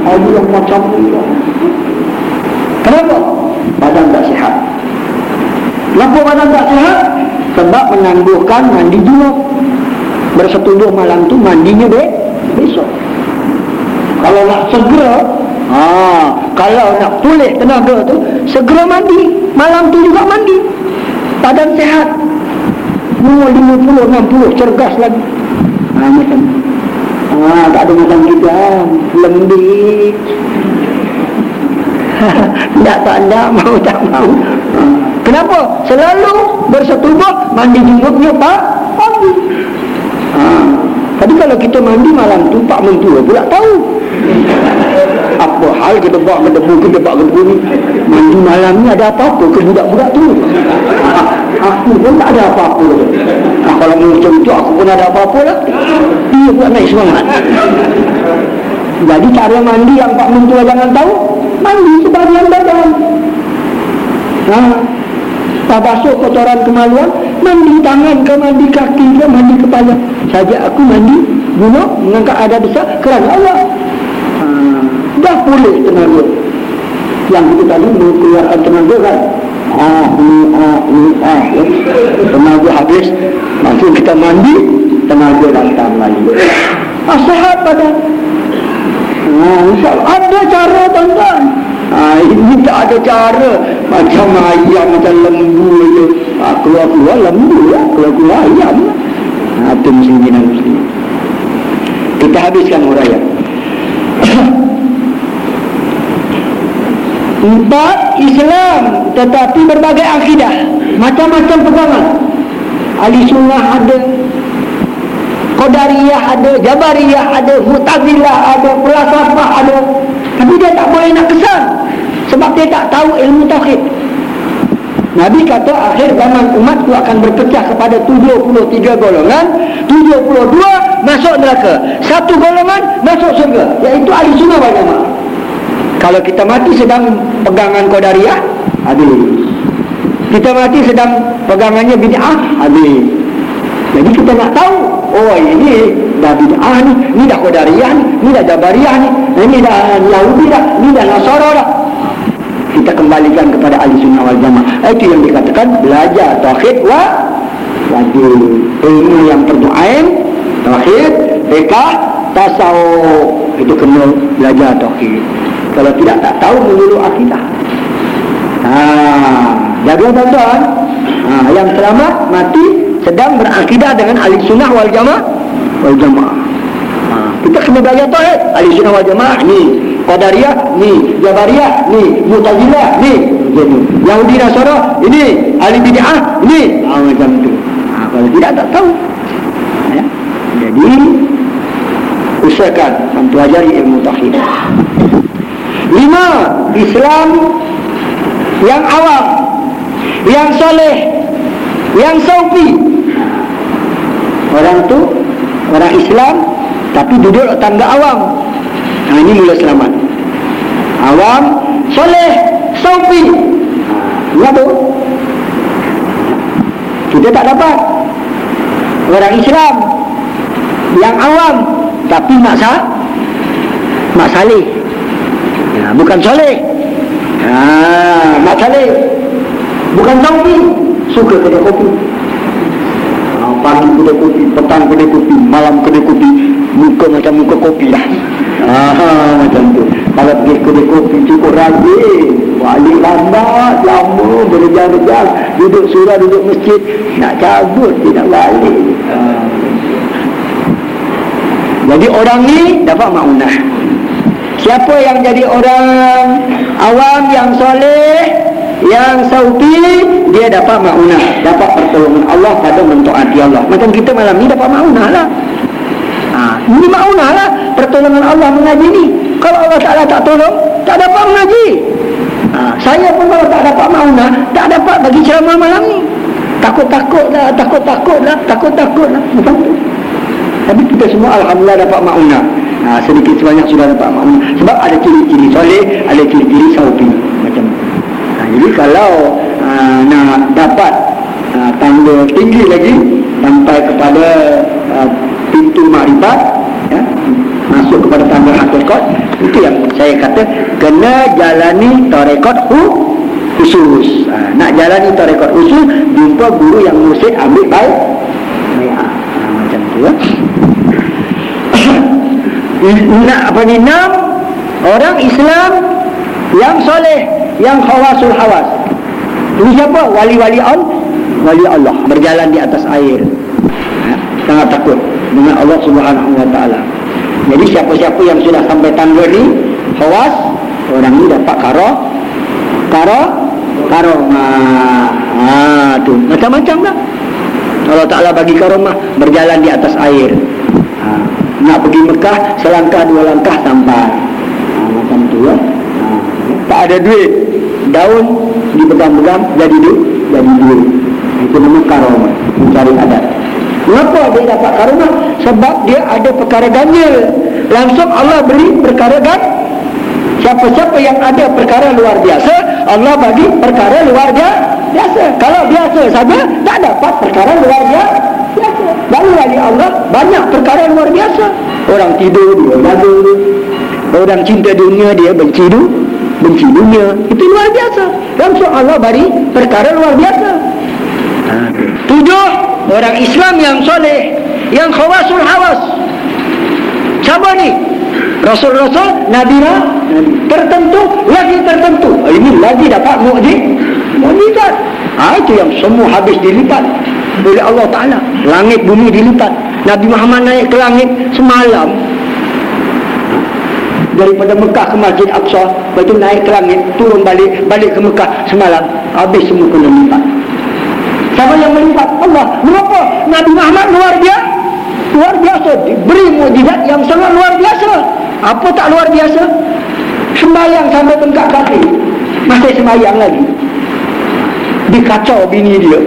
Speaker 1: ada yang macam ni kenapa badan tak sihat Lepuk badan tak sihat Sebab menangguhkan mandi junub Bersetujuh malam tu mandinya be besok Kalau nak segera ah Kalau nak pulih tenaga tu Segera mandi Malam tu juga mandi Badan sehat, mula 50-60 cergas lagi ha, macam Ah, tak ada macam kita ha. lembik tak tak ada mau tak mau Kenapa? Selalu bersetubuh mandi junubnya pak pagi. Ha. Tapi kalau kita mandi malam tu pak mentua pula tahu. Apa hal kita buat ke debu ke debak ke debu ni? Mandi malam ni ada apa-apa ke budak-budak tu? Ha. Aku pun tak ada apa-apa. Ha. kalau macam tu aku pun ada apa-apa lah. Dia pula naik semangat. Jadi cara mandi yang pak mentua jangan tahu, mandi sebarang badan. Ha tak basuh kotoran kemaluan, mandi tangan ke mandi kaki ke mandi kepala. Saja aku mandi, guna mengangkat ada besar kerana Allah. Hmm. Dah boleh tenaga. Yang itu tadi mengeluarkan tenaga kan? Ah, ni, ah, ni, ah. Tenaga habis, masuk kita mandi, tenaga datang lagi. Asahat pada. Nah, ada cara tuan-tuan. Ah, ini tak ada cara macam ayam macam lembu itu ha, ah, keluar keluar lembu ya keluar keluar ayam ada ah, ha, muslim dan muslim kita habiskan huraian empat Islam tetapi berbagai akidah macam-macam pegangan Ali Sunnah ada Qadariyah ada Jabariyah ada Mu'tazilah ada Pelasafah ada tapi dia tak boleh nak kesan sebab dia tak tahu ilmu Tauhid Nabi kata akhir zaman umat itu akan berpecah kepada 73 golongan 72 masuk neraka Satu golongan masuk surga Iaitu ahli sunnah wal jamaah Kalau kita mati sedang pegangan kodariah Habis Kita mati sedang pegangannya bid'ah Habis Jadi kita nak tahu Oh ini dah bid'ah ni Ini dah kodariah ni Ini dah jabariah ni Ini dah Yahudi dah Ini dah Nasara dah kita kembalikan kepada ahli sunnah wal jamaah itu yang dikatakan belajar tauhid wa wajib ilmu yang terdu'ain tauhid reka tasawuf itu kena belajar tauhid kalau tidak tak tahu mengeluh akidah ha. jadi tuan-tuan ha. yang selamat mati sedang berakidah dengan ahli sunnah wal jamaah wal jamaah ha, kita kena belajar tauhid ahli sunnah wal jamaah ni Qadariyah ni, Jabariyah ni, Mu'tazilah ni, jadi Yahudi Nasara ini, ahli bid'ah ni, ah, macam tu. Ah, kalau tidak tak tahu. Ya. Jadi usahakan mempelajari ilmu tauhid. Lima Islam yang awam, yang soleh, yang saufi. Orang tu orang Islam tapi duduk tangga awam. Nah ini mula selamat awam soleh sufi ya tu kita tak dapat orang Islam yang awam tapi maksa maksali ya, ha, bukan soleh ya, ha, maksali bukan sufi suka kena kopi ha, pagi kena kopi petang kena kopi malam kena kopi muka macam muka kopi lah Aha, macam tu Malah pergi kedai kopi cukup rajin. wali lambat, lama, berjalan-jalan. Duduk surah, duduk masjid. Nak cabut, dia nak balik. Jadi orang ni dapat maunah. Siapa yang jadi orang awam yang soleh, yang sauti, dia dapat maunah. Dapat pertolongan Allah pada mentaati Allah. Macam kita malam ni dapat maunah lah. Ha, ini maunah lah pertolongan Allah mengaji ni kalau Allah Ta'ala tak tolong tak dapat mengaji ha, saya pun kalau tak dapat mauna, tak dapat bagi ceramah malam ni takut-takut lah takut-takut lah takut-takut lah tapi kita semua Alhamdulillah dapat mauna. ha, sedikit sebanyak sudah dapat mauna. sebab ada ciri-ciri soleh ada ciri-ciri saupi macam ha, jadi kalau ha, nak dapat ha, tanda tinggi lagi sampai kepada ha, pintu makrifat ya, masuk kepada tanggung hakikat itu yang saya kata kena jalani tarekat hu usus ha, nak jalani tarekat khusus jumpa guru yang musik ambil baik ha, ha, macam tu ya. nak apa ni enam orang Islam yang soleh yang khawasul khawas ini siapa wali-wali on wali Allah berjalan di atas air ha, sangat takut dengan Allah subhanahu wa ta'ala jadi siapa-siapa yang sudah sampai tangga ni Hawas Orang ni dapat karo Karo Karo Ah, tu Macam-macam lah Allah Ta'ala bagi karomah Berjalan di atas air ha, Nak pergi Mekah Selangkah dua langkah sampai ha, Macam tu lah ha, Tak ada duit Daun dipegang-pegang jadi duit Jadi duit Itu nama karomah Mencari adat Kenapa dia dapat karunia? Sebab dia ada perkara ganjil. Langsung Allah beri perkara ganjil. Siapa-siapa yang ada perkara luar biasa, Allah bagi perkara luar biasa. Kalau biasa saja, tak dapat perkara luar biasa. Baru lagi Allah, banyak perkara luar biasa. Orang tidur, dia madu. Orang cinta dunia, dia benci dunia. Benci dunia. Itu luar biasa. Langsung Allah beri perkara luar biasa. Tujuh orang Islam yang soleh yang khawasul hawas siapa ni? rasul-rasul, Nabi nabira tertentu, lagi tertentu eh, ini lagi dapat mu'jid mu'jidat ha, ah, itu yang semua habis dilipat oleh Allah Ta'ala langit bumi dilipat Nabi Muhammad naik ke langit semalam daripada Mekah ke Masjid Aqsa lepas naik ke langit turun balik balik ke Mekah semalam habis semua kena lipat sama yang melihat Allah. Mengapa Nabi Muhammad luar biasa? Luar biasa. diberi mujizat yang sangat luar biasa. Apa tak luar biasa? Semayang sampai bengkak kaki. Masih semayang lagi. Dikacau bini dia.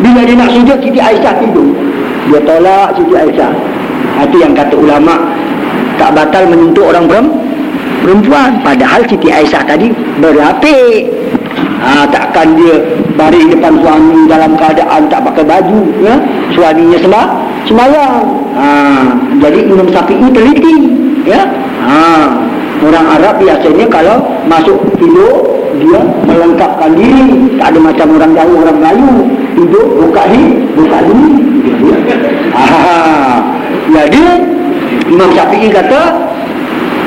Speaker 1: Bila dia nak sujud, Siti Aisyah tidur. Dia tolak Siti Aisyah. Itu yang kata ulama tak batal menyentuh orang perempuan. Padahal Siti Aisyah tadi berapik. Ha, takkan dia Baris depan suami dalam keadaan tak pakai baju ya? Suaminya semak, Semayang ha. Jadi Imam Syafi'i teliti ya? ha. Orang Arab biasanya kalau masuk tidur Dia melengkapkan diri Tak ada macam orang jauh orang Melayu Tidur buka ni buka ni ha. Jadi Imam Syafi'i kata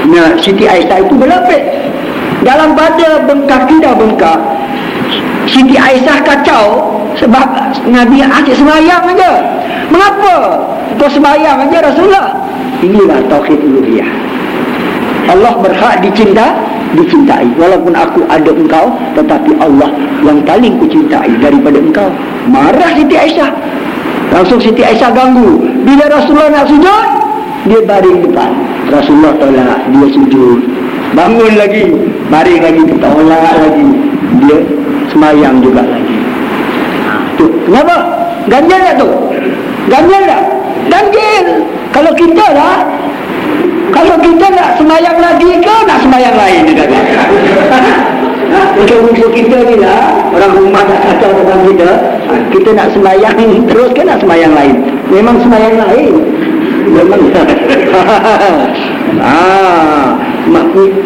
Speaker 1: Nah, Siti Aisyah itu berlapis Dalam pada bengkak tidak bengkak Siti Aisyah kacau sebab Nabi asyik semayang aja. Mengapa? Kau semayang aja Rasulullah. Inilah tauhid uluhiyah. Allah berhak dicinta, dicintai. Walaupun aku ada engkau, tetapi Allah yang paling kucintai daripada engkau. Marah Siti Aisyah. Langsung Siti Aisyah ganggu. Bila Rasulullah nak sujud, dia baring depan. Rasulullah tolak, dia sujud. Bangun lagi, baring lagi, tolak lagi. Dia semayang juga lagi. Tu, kenapa? Ganjil tak tu? Ganjil tak? Ganjil. Kalau kita lah, kalau kita nak semayang lagi ke nak semayang lain juga tak? Macam muncul kita ni lah, orang rumah nak kacau orang kita, kita nak semayang terus ke nak semayang lain? Memang semayang lain. Memang. ah,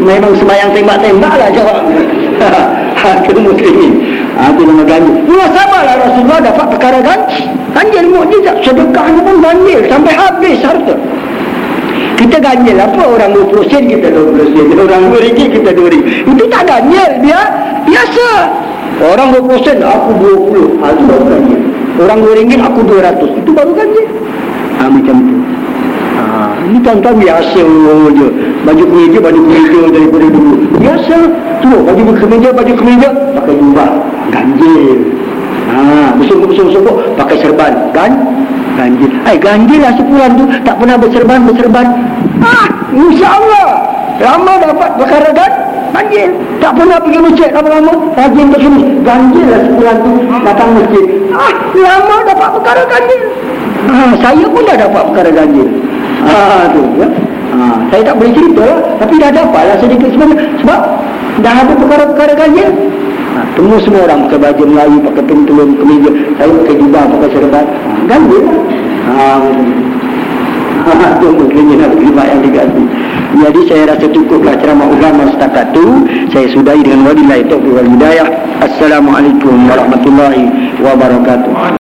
Speaker 1: memang semayang tembak-tembak lah jawab. kaum muslimin. Ah tu nama ganjil. lah sabarlah Rasulullah dapat perkara kan? ganjil. Ganjil mukjizat sedekahnya pun ganjil sampai habis harta. Kita ganjil apa orang 20 sen kita 20 sen, orang 2 ringgit kita 2 ringgit. Itu tak ganjil dia biasa. Orang 20 sen aku 20, aku ah, baru ganjil. Orang 2 ringgit aku 200, itu baru ganjil. Ah macam tu ni tuan-tuan biasa je oh, baju kemeja baju kemeja daripada dulu biasa tu baju kemeja baju kemeja pakai jubah ganjil Ah, ha, besok-besok pakai serban kan ganjil eh ganjil lah sepulan tu tak pernah berserban berserban ah ha, Allah lama dapat perkara kan ganjil tak pernah pergi masjid lama-lama rajin berkini ganjil lah sepulan tu datang masjid ah lama dapat perkara ganjil ah, saya pun dah dapat perkara ganjil Ha, tu ya. Ha, saya tak boleh cerita lah. Tapi dah dapat lah sedikit sebenarnya. Sebab dah ada perkara-perkara kaya. Ha, temu semua orang pakai baju Melayu, pakai pentulun, kemeja. Saya pakai jubah, pakai serban. Ha, ganti lah. Ha, ha, tu mungkin nak berlibat yang diganti. Jadi saya rasa cukup lah ceramah ulama setakat tu. Saya sudahi dengan wadilah itu. Wadilah. Assalamualaikum warahmatullahi
Speaker 2: wabarakatuh.